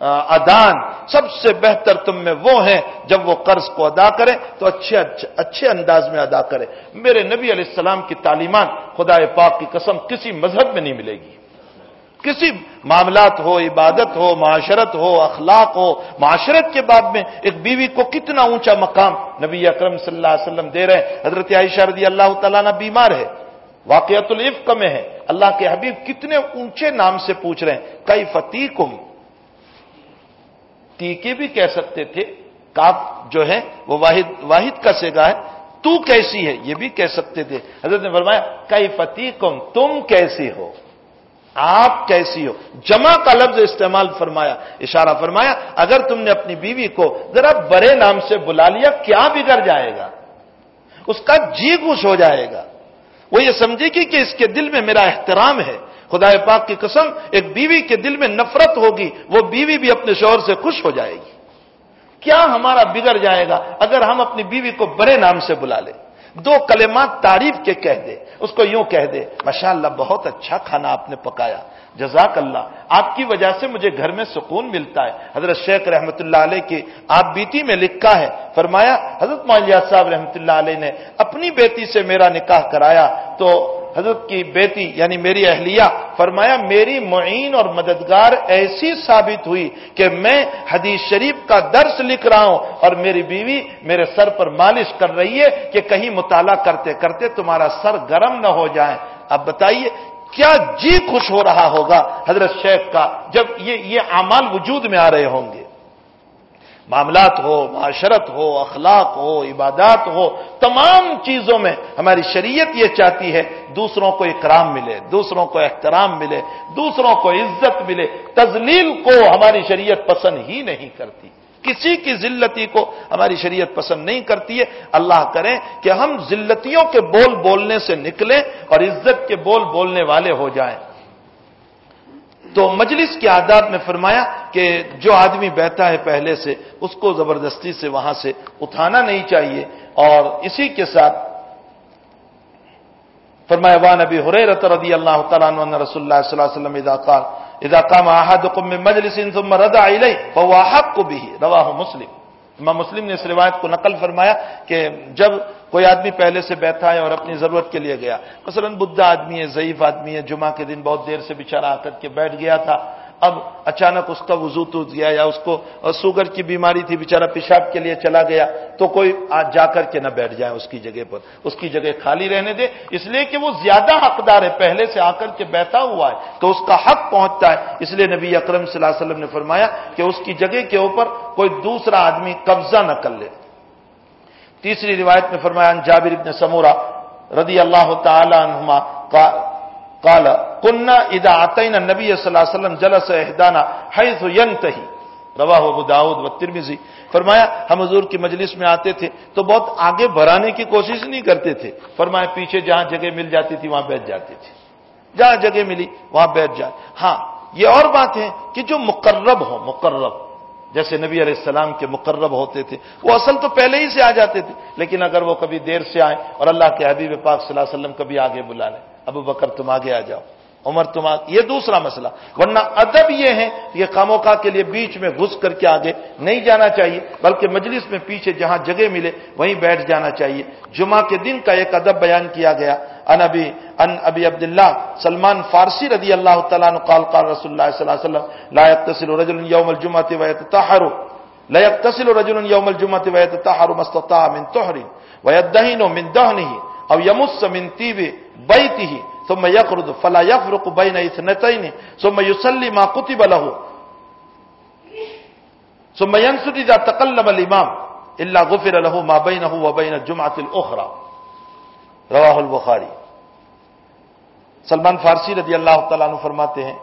ادان سب سے بہتر تم میں وہ ہیں جب وہ قرض کو ادا کرے تو اچھے اچھے انداز میں ادا کرے۔ میرے نبی علیہ السلام کی تعلیمات خدا پاک کی قسم کسی مذہب میں نہیں ملے گی۔ کسی معاملات ہو، عبادت ہو، معاشرت ہو، اخلاق ہو، معاشرت کے بعد میں ایک بیوی کو کتنا اونچا مقام نبی اکرم صلی اللہ علیہ وسلم دے رہے ہیں۔ حضرت عائشہ رضی اللہ تعالیٰ نہ بیمار ہے۔ واقعت الفق میں ہے۔ اللہ کے حبیب کتنے اونچے نام سے پوچھ رہے ہیں۔ کئی فتح کم تیکے بھی کہہ سکتے تھے۔ کاپ جو ہے وہ واحد واحد کا سیگا ہے۔ تو کیسی ہے؟ یہ بھی کہہ سکتے تھے۔ حضرت نے فرمایا کئی فتح کم تم کیسی ہو؟ آپ کیسی ہو؟ جمع کا لفظ استعمال فرمایا، اشارہ فرمایا، اگر تم نے اپنی بیوی کو ذرا بڑے نام سے بلا لیا، کیا بگڑ جائے گا؟ اس کا جی خوش ہو جائے گا۔ وہ یہ سمجھے گی کہ اس کے دل میں میرا احترام ہے۔ خدا پاک کی قسم، ایک بیوی کے دل میں نفرت ہوگی، وہ بیوی بھی اپنے شوہر سے خوش ہو جائے گی۔ کیا ہمارا بگڑ جائے گا اگر ہم اپنی بیوی کو بڑے نام سے بلا لیں؟ دو کلمات تعریف کے کہہ دے، اس کو یوں کہہ دے ماشاء اللہ بہت اچھا کھانا آپ نے پکایا۔ جزاک اللہ، آپ کی وجہ سے مجھے گھر میں سکون ملتا ہے۔ حضرت شیخ رحمت اللہ علیہ کی آپ بیٹی میں لکھا ہے، فرمایا، حضرت مالیہ صاحب رحمت اللہ علیہ نے اپنی بیٹی سے میرا نکاح کرایا۔ تو حضرت کی بیٹی یعنی میری اہلیہ، فرمایا، میری معین اور مددگار ایسی ثابت ہوئی کہ میں حدیث شریف کا درس لکھ رہا ہوں اور میری بیوی میرے سر پر مالش کر رہی ہے کہ کہیں مطالعہ کرتے کرتے تمہارا سر گرم نہ ہو جائے۔ اب بتائیے کیا جی خوش ہو رہا ہوگا حضرت شیخ کا جب یہ یہ اعمال وجود میں آ رہے ہوں گے؟ معاملات ہو، معاشرت ہو، اخلاق ہو، عبادات ہو، تمام چیزوں میں ہماری شریعت یہ چاہتی ہے، دوسروں کو اکرام ملے، دوسروں کو احترام ملے، دوسروں کو عزت ملے تزلیل کو ہماری شریعت پسند ہی نہیں کرتی۔ کسی کی ذلتی کو ہماری شریعت پسند نہیں کرتی ہے۔ اللہ کریں کہ ہم ذلتیوں کے بول بولنے سے نکلیں اور عزت کے بول بولنے والے ہو جائیں۔ تو مجلس کے آداب میں فرمایا کہ جو آدمی بیٹھا ہے پہلے سے، اس کو زبردستی سے وہاں سے اٹھانا نہیں چاہیے۔ اور اسی کے ساتھ فرمایا وان نبی حریرت رضی اللہ تعالیٰ رسول اللہ صلی اللہ علیہ وسلم اذا قال اذا قام احدكم من مجلس ثم رضى اليه فهو حق به. رواه مسلم. امام مسلم نے اس روایت کو نقل فرمایا کہ جب کوئی آدمی پہلے سے بیٹھا ہے اور اپنی ضرورت کے لیے گیا، مثلا بدھا آدمی ہے، ضعیف آدمی ہے، جمعہ کے دن بہت دیر سے بےچارا آ کر کے بیٹھ گیا تھا اب اچانک اس کا وضو ٹوٹ گیا یا اس کو سوگر کی بیماری تھی بےچارا پیشاب کے لیے چلا گیا، تو کوئی آج جا کر کے نہ بیٹھ جائے اس کی جگہ پر۔ اس کی جگہ خالی رہنے دے۔ اس لیے کہ وہ زیادہ حقدار ہے، پہلے سے آ کر کے بیٹھا ہوا ہے، تو اس کا حق پہنچتا ہے۔ اس لیے نبی اکرم صلی اللہ علیہ وسلم نے فرمایا کہ اس کی جگہ کے اوپر کوئی دوسرا آدمی قبضہ نہ کر لے۔ تیسری روایت میں فرمایا جابر ابن سمورا رضی اللہ تعالی عنہما قال، كنا اذا اتينا النبي صلی اللہ علیہ وسلم جلس احدانا حيث ينتهي. رواه ابو داؤد والترمذی فرمایا، ہم حضور کی مجلس میں آتے تھے تو بہت آگے بڑھانے کی کوشش نہیں کرتے تھے۔ فرمایا، پیچھے جہاں جگہ مل جاتی تھی وہاں بیٹھ جاتے تھے۔ جہاں جگہ ملی وہاں بیٹھ جائے۔ ہاں یہ اور بات ہے کہ جو مقرب ہو، مقرب، جیسے نبی علیہ السلام کے مقرب ہوتے تھے، وہ اصل تو پہلے ہی سے آ جاتے تھے۔ لیکن اگر وہ کبھی دیر سے آئے اور اللہ کے حبیب پاک صلی اللہ علیہ وسلم کبھی آگے بلا لیں ابو بکر تم آگے آ جاؤ، عمر تم یہ دوسرا مسئلہ۔ ورنہ ادب یہ ہے یہ خاموکا کے لیے بیچ میں گھس کر کے آگے نہیں جانا چاہیے، بلکہ مجلس میں پیچھے جہاں جگہ ملے، وہیں بیٹھ جانا چاہیے۔ جمعہ کے دن کا ایک ادب بیان کیا گیا۔ ان ابی ان ابی عبداللہ سلمان فارسی رضی اللہ تعالیٰ قال قال رسول اللہ صلی اللہ علیہ وسلم، لا يتصل رجل يوم الجمعة ويتطهر لا يتصل رجل يوم الجمعة ويتطهر ما استطاع من طهر ويدهن من دهنه او يمس من طيب بيته ثم يخرج فلا يفرق بين اثنتين ثم يصلي ما كتب له. ثم ينصت اذا تقلب الامام الا غفر له ما بينه وبين الجمعه الاخرى. رواہ البخاری. سلمان فارسی رضی اللہ تعالیٰ عنہ فرماتے ہیں،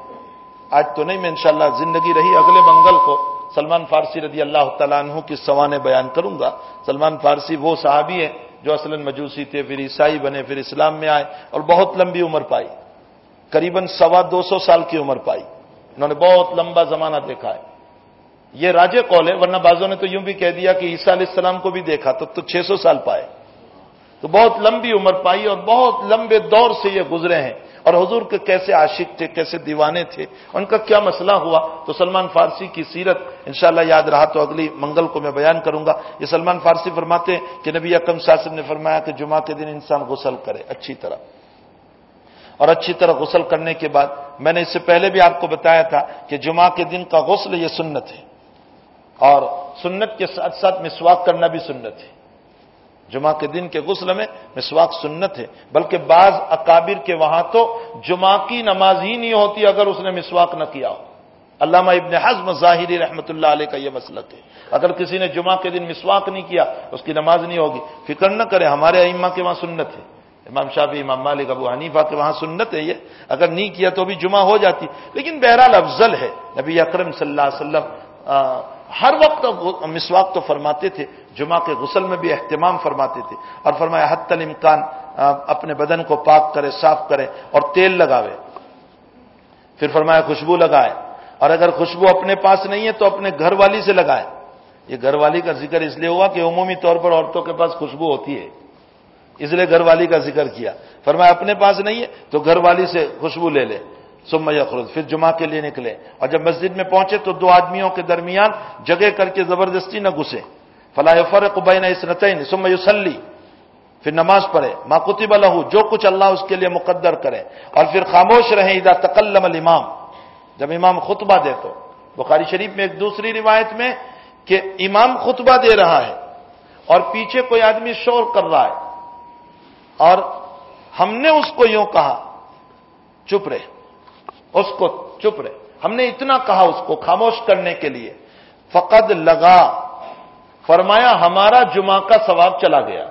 آج تو نہیں میں انشاءاللہ زندگی رہی، اگلے منگل کو سلمان فارسی رضی اللہ تعالیٰ عنہ کی سوانے بیان کروں گا۔ سلمان فارسی وہ صحابی ہے جو اصل مجوسی تھے، پھر عیسائی بنے، پھر اسلام میں آئے اور بہت لمبی عمر پائی۔ قریب سوا دو سو سال کی عمر پائی۔ انہوں نے بہت لمبا زمانہ دیکھا ہے۔ یہ راجے کال ہے، ورنہ بازوں نے تو یوں بھی کہہ دیا کہ عیسیٰ علیہ السلام کو بھی دیکھا تب تو چھ سو سال پائے۔ تو بہت لمبی عمر پائی اور بہت لمبے دور سے یہ گزرے ہیں۔ اور حضور کے کیسے عاشق تھے، کیسے دیوانے تھے، ان کا کیا مسئلہ ہوا؟ تو سلمان فارسی کی سیرت انشاءاللہ یاد رہا تو اگلی منگل کو میں بیان کروں گا۔ یہ سلمان فارسی فرماتے ہیں کہ نبی اکم ساسم نے فرمایا کہ جمعہ کے دن انسان غسل کرے، اچھی طرح۔ اور اچھی طرح غسل کرنے کے بعد میں نے اس سے پہلے بھی آپ کو بتایا تھا کہ جمعہ کے دن کا غسل یہ سنت ہے۔ اور سنت کے ساتھ ساتھ مسواک کرنا بھی سنت ہے۔ جمعہ کے دن کے غسل میں مسواک سنت ہے، بلکہ بعض اکابر کے وہاں تو جمعہ کی نماز ہی نہیں ہوتی اگر اس نے مسواک نہ کیا ہو۔ علامہ ابن حزم ظاہری رحمۃ اللہ علیہ کا یہ مسلک ہے۔ اگر کسی نے جمعہ کے دن مسواک نہیں کیا، اس کی نماز نہیں ہوگی۔ فکر نہ کرے ہمارے ائمہ کے وہاں سنت ہے۔ امام شافی امام مالک، ابو حنیفہ کے وہاں سنت ہے یہ۔ اگر نہیں کیا تو بھی جمعہ ہو جاتی۔ لیکن بہرحال افضل ہے، نبی اکرم صلی اللہ علیہ وسلم ہر وقت مسواک تو فرماتے تھے۔ جمعہ کے غسل میں بھی اہتمام فرماتے تھے اور فرمایا حت الامکان اپنے بدن کو پاک کرے، صاف کرے اور تیل لگاوے۔ پھر فرمایا، خوشبو لگائے۔ اور اگر خوشبو اپنے پاس نہیں ہے تو اپنے گھر والی سے لگائے۔ یہ گھر والی کا ذکر اس لیے ہوا کہ عمومی طور پر عورتوں کے پاس خوشبو ہوتی ہے۔ اس لیے گھر والی کا ذکر کیا۔ فرمایا، اپنے پاس نہیں ہے تو گھر والی سے خوشبو لے لے۔ سم یخرج، پھر جمعہ کے لیے نکلے۔ اور جب مسجد میں پہنچے تو دو آدمیوں کے درمیان جگہ کر کے زبردستی نہ گھسے۔ فلاح فرق بین اسنتین ثم یصلی پھر نماز پڑھے، ما کتب لہو جو کچھ اللہ اس کے لیے مقدر کرے، اور پھر خاموش رہے، اذا تکلم الامام، جب امام خطبہ دے تو۔ بخاری شریف میں ایک دوسری روایت میں کہ امام خطبہ دے رہا ہے، اور پیچھے کوئی آدمی شور کر رہا ہے، اور ہم نے اس کو یوں کہا، چپ رہے، اس کو چپ رہے۔ ہم نے اتنا کہا اس کو خاموش کرنے کے لیے۔ فقد لگا فرمایا ہمارا جمعہ کا ثواب چلا گیا۔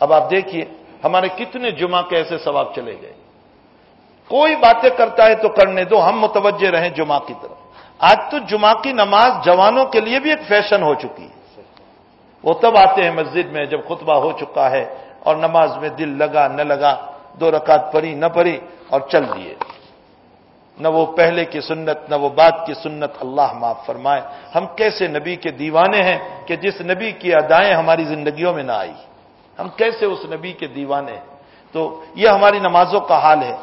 اب آپ دیکھیے، ہمارے کتنے جمعہ کے ایسے ثواب چلے گئے۔ کوئی باتیں کرتا ہے تو کرنے دو، ہم متوجہ رہیں جمعہ کی طرف۔ آج تو جمعہ کی نماز جوانوں کے لیے بھی ایک فیشن ہو چکی ہے۔ وہ تب آتے ہیں مسجد میں جب خطبہ ہو چکا ہے اور نماز میں دل لگا، نہ لگا، دو رکعت پڑی نہ پڑی اور چل دیے۔ نہ وہ پہلے کی سنت، نہ وہ بات کی سنت، اللہ معاف فرمائے۔ ہم کیسے نبی کے دیوانے ہیں کہ جس نبی کی ادائیں ہماری زندگیوں میں نہ آئی؟ ہم کیسے اس نبی کے دیوانے ہیں؟ تو یہ ہماری نمازوں کا حال ہے۔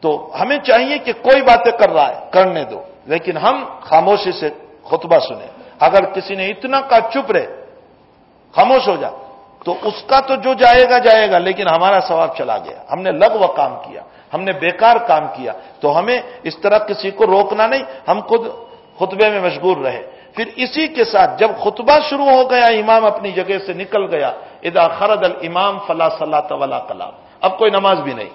تو ہمیں چاہیے کہ کوئی باتیں کر رہا ہے، کرنے دو۔ لیکن ہم خاموشی سے خطبہ سنیں۔ اگر کسی نے اتنا کا چپ رہے، خاموش ہو جا، تو اس کا تو جو جائے گا جائے گا، لیکن ہمارا ثواب چلا گیا۔ ہم نے لگ کام کیا۔ ہم نے بیکار کام کیا تو ہمیں اس طرح کسی کو روکنا نہیں، ہم خود خطبے میں مشغول رہے۔ پھر اسی کے ساتھ جب خطبہ شروع ہو گیا، امام اپنی جگہ سے نکل گیا ادا خرد الامام فلا صلاح طلا کلام اب کوئی نماز بھی نہیں۔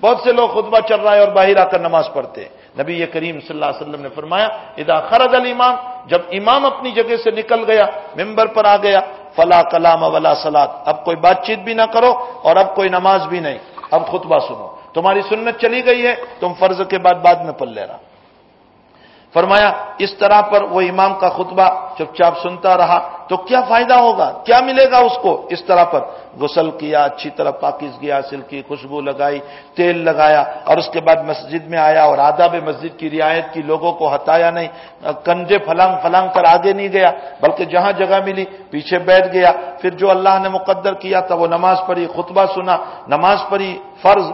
بہت سے لوگ خطبہ چل رہا ہے اور باہر آ کر نماز پڑھتے ہیں۔ نبی یہ کریم صلی اللہ علیہ وسلم نے فرمایا ادا خرد الامام، جب امام اپنی جگہ سے نکل گیا، ممبر پر آ گیا، فلا کلام ولا سلاد اب کوئی بات چیت بھی نہ کرو اور اب کوئی نماز بھی نہیں۔ اب خطبہ سنو۔ تمہاری سنت چلی گئی ہے، تم فرض کے بعد بعد میں پل لے رہا۔ فرمایا، اس طرح پر وہ امام کا خطبہ چپ چاپ سنتا رہا، تو کیا فائدہ ہوگا؟ کیا ملے گا اس کو؟ اس طرح پر غسل کیا، اچھی طرح پاکیزگی حاصل کی، خوشبو لگائی، تیل لگایا، اور اس کے بعد مسجد میں آیا اور آداب مسجد کی رعایت کی، لوگوں کو ہتایا نہیں کنجے فلانگ فلانگ کر آگے نہیں گیا، بلکہ جہاں جگہ ملی، پیچھے بیٹھ گیا۔ پھر جو اللہ نے مقدر کیا تھا، وہ نماز پڑھی خطبہ سنا، نماز پڑھی فرض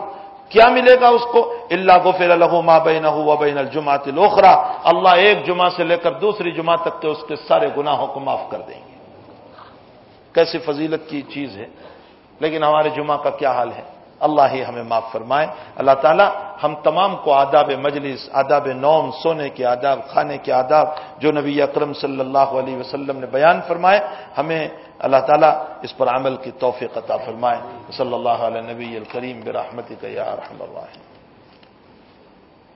کیا ملے گا اس کو؟ اللہ غفر الح ما بین بین الجماعت لوخرا اللہ ایک جمعہ سے لے کر دوسری جمعہ تک کے اس کے سارے گناہوں کو معاف کر دیں گے۔ کیسی فضیلت کی چیز ہے۔ لیکن ہمارے جمعہ کا کیا حال ہے؟ اللہ ہی ہمیں معاف فرمائے۔ اللہ تعالیٰ ہم تمام کو آداب مجلس، آداب نوم، سونے کے آداب، کھانے کے آداب جو نبی اکرم صلی اللہ علیہ وسلم نے بیان فرمائے، ہمیں اللہ تعالیٰ اس پر عمل کی توفیق عطا فرمائے۔ صلی اللہ علیہ نبی الکریم برحمت یا رحم اللہ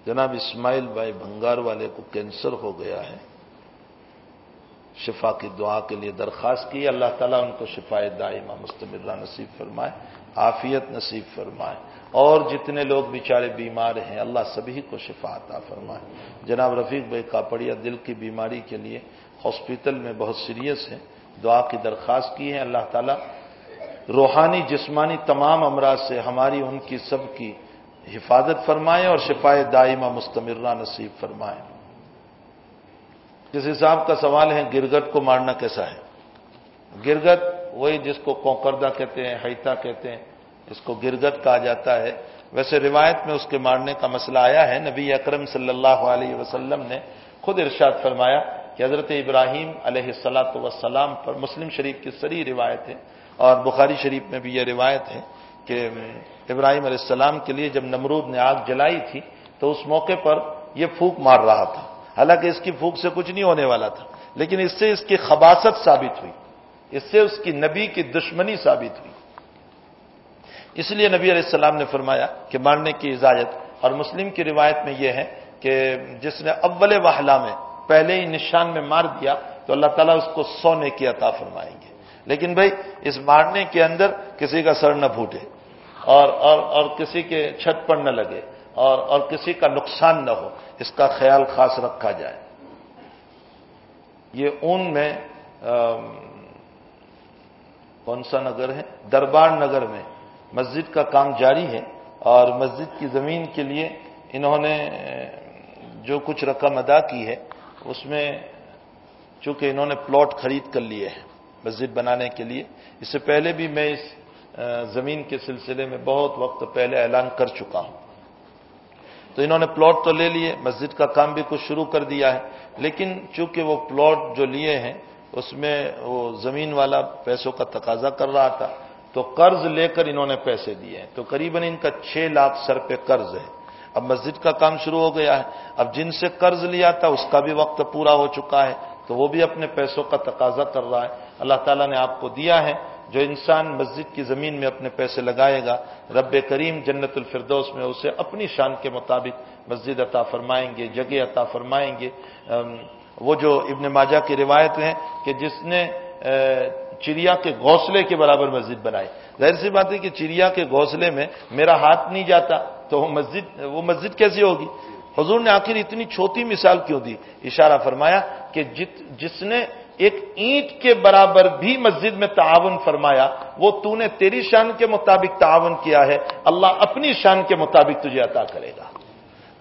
جناب اسماعیل بھائی بھنگار والے کو کینسر ہو گیا ہے۔ شفا کی دعا کے لیے درخواست کی۔ اللہ تعالیٰ ان کو شفا دائمہ مستمرہ نصیب فرمائے، عافیت نصیب فرمائے۔ اور جتنے لوگ بیچارے بیمار ہیں، اللہ سبھی کو شفا عطا فرمائے۔ جناب رفیق بھائی کاپڑیا دل کی بیماری کے لیے ہاسپٹل میں بہت سیریس ہیں۔ دعا کی درخواست کی ہے۔ اللہ تعالیٰ روحانی، جسمانی تمام امراض سے ہماری، ان کی سب کی حفاظت فرمائے اور شفا دائمہ مستمرہ نصیب فرمائے۔ جس حساب کا سوال ہے، گرگٹ کو مارنا کیسا ہے؟ گرگت وہی جس کو کوکردہ کہتے ہیں حیتا کہتے ہیں، اس کو گرگت کہا جاتا ہے۔ ویسے روایت میں اس کے مارنے کا مسئلہ آیا ہے۔ نبی اکرم صلی اللہ علیہ وسلم نے خود ارشاد فرمایا کہ حضرت ابراہیم علیہ السلاۃ وسلام پر مسلم شریف کی سری روایت ہے اور بخاری شریف میں بھی یہ روایت ہے کہ ابراہیم علیہ السلام کے لیے جب نمرود نے آگ جلائی تھی تو اس موقع پر یہ پھوک مار رہا تھا۔ حالانکہ اس کی پھوک سے کچھ نہیں ہونے والا تھا، لیکن اس سے اس کی خباست ثابت ہوئی۔ اس سے اس کی نبی کی دشمنی ثابت ہوئی۔ اس لیے نبی علیہ السلام نے فرمایا کہ مارنے کی اجازت، اور مسلم کی روایت میں یہ ہے کہ جس نے اول وحلہ میں پہلے ہی نشان میں مار دیا تو اللہ تعالیٰ اس کو سونے کی عطا فرمائیں گے۔ لیکن بھائی، اس مارنے کے اندر کسی کا سر نہ پھوٹے اور اور اور کسی کے چھت پر نہ لگے اور اور کسی کا نقصان نہ ہو، اس کا خیال خاص رکھا جائے۔ یہ اون میں کون سا نگر ہے؟ دربار نگر میں مسجد کا کام جاری ہے اور مسجد کی زمین کے لیے انہوں نے جو کچھ رقم ادا کی ہے اس میں چونکہ انہوں نے پلاٹ خرید کر لیے ہیں مسجد بنانے کے لیے، اس سے پہلے بھی میں اس زمین کے سلسلے میں بہت وقت پہلے اعلان کر چکا ہوں۔ تو انہوں نے پلاٹ تو لے لیے، مسجد کا کام بھی کچھ شروع کر دیا ہے، لیکن چونکہ وہ پلاٹ جو لیے ہیں، اس میں وہ زمین والا پیسوں کا تقاضا کر رہا تھا، تو قرض لے کر انہوں نے پیسے دیے ہیں۔ تو قریب ان کا چھ لاکھ سر پہ قرض ہے۔ اب مسجد کا کام شروع ہو گیا ہے۔ اب جن سے قرض لیا تھا، اس کا بھی وقت پورا ہو چکا ہے۔ تو وہ بھی اپنے پیسوں کا تقاضا کر رہا ہے۔ اللہ تعالیٰ نے آپ کو دیا ہے۔ جو انسان مسجد کی زمین میں اپنے پیسے لگائے گا، رب کریم جنت الفردوس میں اسے اپنی شان کے مطابق مسجد عطا فرمائیں گے، جگہ عطا فرمائیں گے۔ وہ جو ابن ماجہ کی روایت ہیں کہ جس نے چڑیا کے گھونسلے کے برابر مسجد بنائی۔ ظاہر سی بات ہے کہ چڑیا کے گھونسلے میں میرا ہاتھ نہیں جاتا۔ تو وہ مسجد وہ مسجد کیسی ہوگی؟ حضور نے آخر اتنی چھوٹی مثال کیوں دی؟ اشارہ فرمایا کہ جس نے ایک اینٹ کے برابر بھی مسجد میں تعاون فرمایا، وہ تو نے تیری شان کے مطابق تعاون کیا ہے، اللہ اپنی شان کے مطابق تجھے عطا کرے گا۔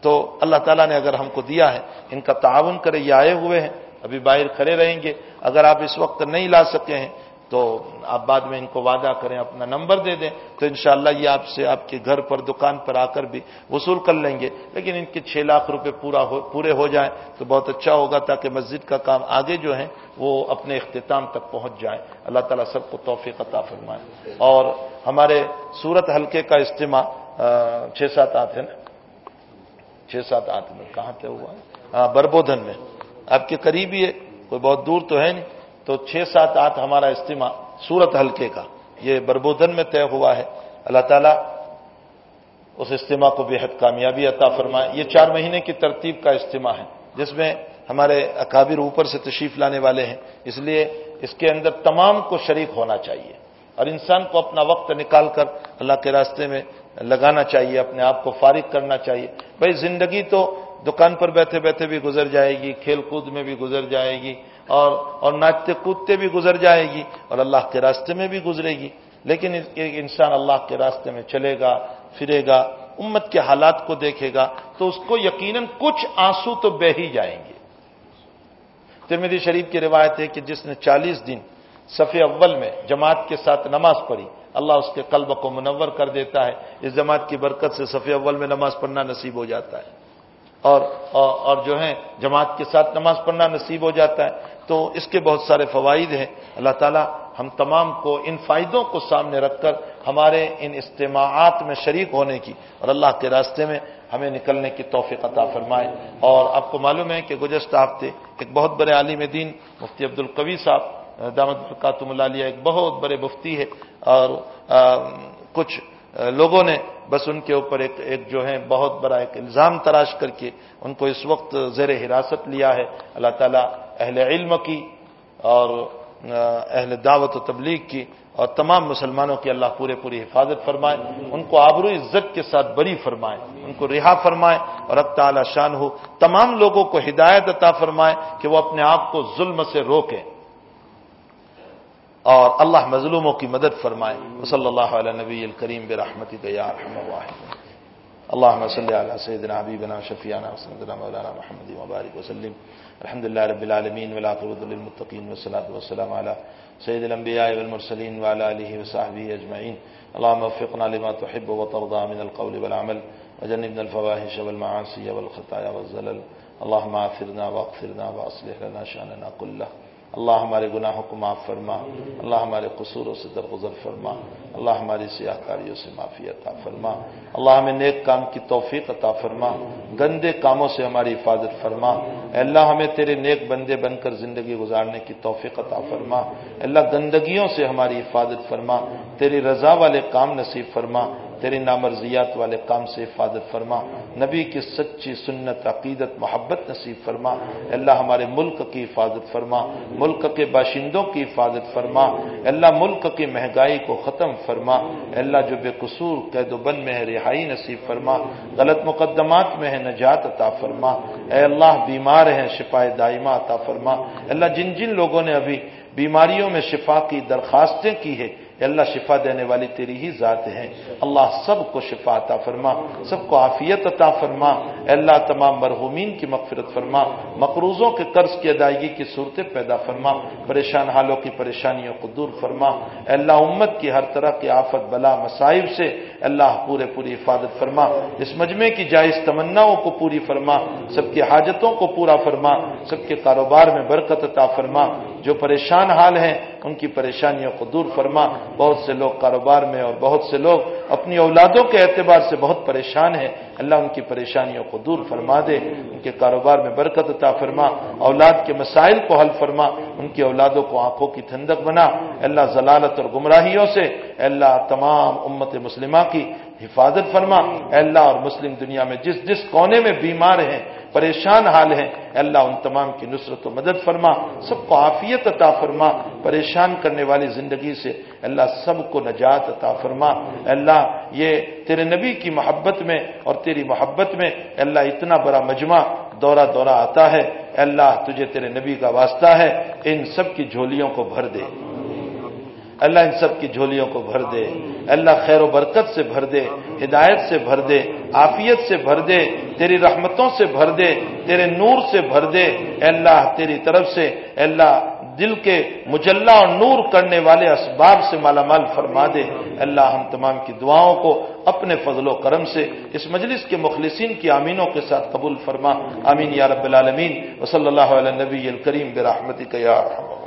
تو اللہ تعالیٰ نے اگر ہم کو دیا ہے، ان کا تعاون کرے، یہ آئے ہوئے ہیں، ابھی باہر کھڑے رہیں گے۔ اگر آپ اس وقت نہیں لا سکے ہیں تو آپ بعد میں ان کو وعدہ کریں، اپنا نمبر دے دیں، تو انشاءاللہ یہ آپ سے آپ کے گھر پر، دکان پر آ کر بھی وصول کر لیں گے۔ لیکن ان کے چھ لاکھ روپے پورا ہو، پورے ہو جائیں تو بہت اچھا ہوگا تاکہ مسجد کا کام آگے جو ہے وہ اپنے اختتام تک پہنچ جائیں۔ اللہ تعالیٰ سب کو توفیق عطا فرمائے۔ اور ہمارے سورت حلقے کا اجتماع چھ سات آٹھ ہے نا؟ چھ سات آٹھ میں کہاں طے ہوا ہے؟ ہاں، بربودھن میں۔ آپ کے قریب ہی ہے، کوئی بہت دور تو ہے نہیں؟ تو چھ سات آٹھ ہمارا اجتماع سورت حلقے کا یہ بربودن میں طے ہوا ہے۔ اللہ تعالیٰ اس اجتماع کو بے حد کامیابی عطا فرمائے۔ یہ چار مہینے کی ترتیب کا اجتماع ہے، جس میں ہمارے اکابر اوپر سے تشریف لانے والے ہیں۔ اس لیے اس کے اندر تمام کو شریک ہونا چاہیے۔ اور انسان کو اپنا وقت نکال کر اللہ کے راستے میں لگانا چاہیے، اپنے آپ کو فارغ کرنا چاہیے۔ بھائی زندگی تو دکان پر بیٹھے بیٹھے بھی گزر جائے گی، کھیل کود میں بھی گزر جائے گی۔ اور اور ناچتے کودتے بھی گزر جائے گی اور اللہ کے راستے میں بھی گزرے گی لیکن ایک انسان اللہ کے راستے میں چلے گا، پھرے گا، امت کے حالات کو دیکھے گا، تو اس کو یقیناً کچھ آنسو تو بہ ہی جائیں گے۔ ترمیدی شریف کی روایت ہے کہ جس نے چالیس دن صفح اول میں جماعت کے ساتھ نماز پڑھی، اللہ اس کے قلب کو منور کر دیتا ہے، اس جماعت کی برکت سے صفح اول میں نماز پڑھنا نصیب ہو جاتا ہے۔ اور اور جو ہے جماعت کے ساتھ نماز پڑھنا نصیب ہو جاتا ہے۔ تو اس کے بہت سارے فوائد ہیں۔ اللہ تعالیٰ ہم تمام کو ان فائدوں کو سامنے رکھ کر ہمارے ان اجتماعات میں شریک ہونے کی اور اللہ کے راستے میں ہمیں نکلنے کی توفیق عطا فرمائے۔ اور آپ کو معلوم ہے کہ گزشتہ ہفتے ایک بہت بڑے عالم دین مفتی عبد القوی صاحب، دامت برکاتم اللہ ایک بہت بڑے مفتی ہے اور کچھ لوگوں نے بس ان کے اوپر ایک ایک جو ہے، بہت بڑا ایک الزام تراش کر کے ان کو اس وقت زیر حراست لیا ہے۔ اللہ تعالیٰ اہل علم کی اور اہل دعوت و تبلیغ کی اور تمام مسلمانوں کی اللہ پورے، پوری حفاظت فرمائے۔ ان کو آبرو عزت کے ساتھ بری فرمائے۔ ان کو رہا فرمائے اور اب تعالی شان ہو۔ تمام لوگوں کو ہدایت عطا فرمائے کہ وہ اپنے آپ کو ظلم سے روکیں۔ اور اللہ مظلوموں کی مدد فرمائے۔ صلی اللہ علیہ نبی الکریم برحمتی اللهم صل على سيدنا حبيبنا وشفيعنا وسندنا مولانا محمد وبارك وسلم۔ الحمد لله رب العالمين والعاقبة للمتقين والصلاة والسلام على سيد الأنبياء والمرسلين وعلى آله وصحبه أجمعين اللهم وفقنا لما تحب وترضى من القول والعمل۔ وجنبنا الفواحش والمعاصي والخطايا والزلل۔ اللهم عافرنا واغفرنا وأصلح لنا شأننا كله اللہ ہمارے گناہوں کو معاف فرما، اللہ ہمارے قصوروں سے درگزر فرما، اللہ ہماری سیاہ کاریوں سے معافی عطا فرما، اللہ ہمیں نیک کام کی توفیق عطا فرما، گندے کاموں سے ہماری حفاظت فرما۔ اللہ، ہمیں تیرے نیک بندے بن کر زندگی گزارنے کی توفیق عطا فرما۔ اللہ، گندگیوں سے ہماری حفاظت فرما۔ تیری رضا والے کام نصیب فرما۔ تیری نامرضیات والے کام سے حفاظت فرما۔ نبی کی سچی سنت، عقیدت، محبت نصیب فرما۔ اللہ ہمارے ملک کی حفاظت فرما، ملک کے باشندوں کی حفاظت فرما۔ اللہ ملک کی مہنگائی کو ختم فرما۔ اللہ جو بے قصور قید و بند میں ہے، رہائی نصیب فرما۔ غلط مقدمات میں ہے، نجات عطا فرما۔ اے اللہ بیمار ہیں شفا دائمہ عطا فرما۔ اللہ جن جن لوگوں نے ابھی بیماریوں میں شفا کی درخواستیں کی ہے اللہ شفا دینے والی تیری ہی ذات ہے۔ اللہ سب کو شفا عطا فرما، سب کو عافیت عطا فرما۔ اللہ، تمام مرحومین کی مغفرت فرما۔ مقروضوں کے قرض کی ادائیگی کی صورتیں پیدا فرما۔ پریشان حالوں کی پریشانیوں کو دور فرما۔ اللہ، امت کی ہر طرح کی آفت، بلا، مصائب سے اللہ پورے، پوری حفاظت فرما۔ اس مجمع کی جائز تمناؤں کو پوری فرما۔ سب کی حاجتوں کو پورا فرما۔ سب کے کاروبار میں برکت عطا فرما۔ جو پریشان حال ہیں، ان کی پریشانیوں کو دور فرما۔ بہت سے لوگ کاروبار میں اور بہت سے لوگ اپنی اولادوں کے اعتبار سے بہت پریشان ہیں۔ اللہ ان کی پریشانیوں کو دور فرما دے، ان کے کاروبار میں برکت عطا فرما، اولاد کے مسائل کو حل فرما، ان کی اولادوں کو آنکھوں کی ٹھنڈک بنا۔ اللہ ضلالت اور گمراہیوں سے اللہ تمام امت مسلمہ کی حفاظت فرما۔ اللہ اور مسلم دنیا میں جس جس کونے میں بیمار ہیں پریشان حال ہیں۔ اللہ، ان تمام کی نصرت و مدد فرما، سب کو عافیت عطا فرما، پریشان کرنے والی زندگی سے اللہ سب کو نجات عطا فرما۔ اللہ، یہ تیرے نبی کی محبت میں اور تیری محبت میں اللہ اتنا بڑا مجمع دورہ دورہ آتا ہے۔ اللہ، تجھے تیرے نبی کا واسطہ ہے۔ ان سب کی جھولیوں کو بھر دے۔ اللہ ان سب کی جھولیوں کو بھر دے۔ اللہ خیر و برکت سے بھر دے، ہدایت سے بھر دے، عافیت سے بھر دے، تیری رحمتوں سے بھر دے، تیرے نور سے بھر دے۔ اللہ، تیری طرف سے اللہ، دل کے مجلہ اور نور کرنے والے اسباب سے مالا مال فرما دے۔ اللہ، ہم تمام کی دعاؤں کو اپنے فضل و کرم سے، اس مجلس کے مخلصین کی آمینوں کے ساتھ قبول فرما۔ آمین یا رب العالمین۔ وصلی اللہ علیہ نبی الکریم برحمتی کا یا رحمت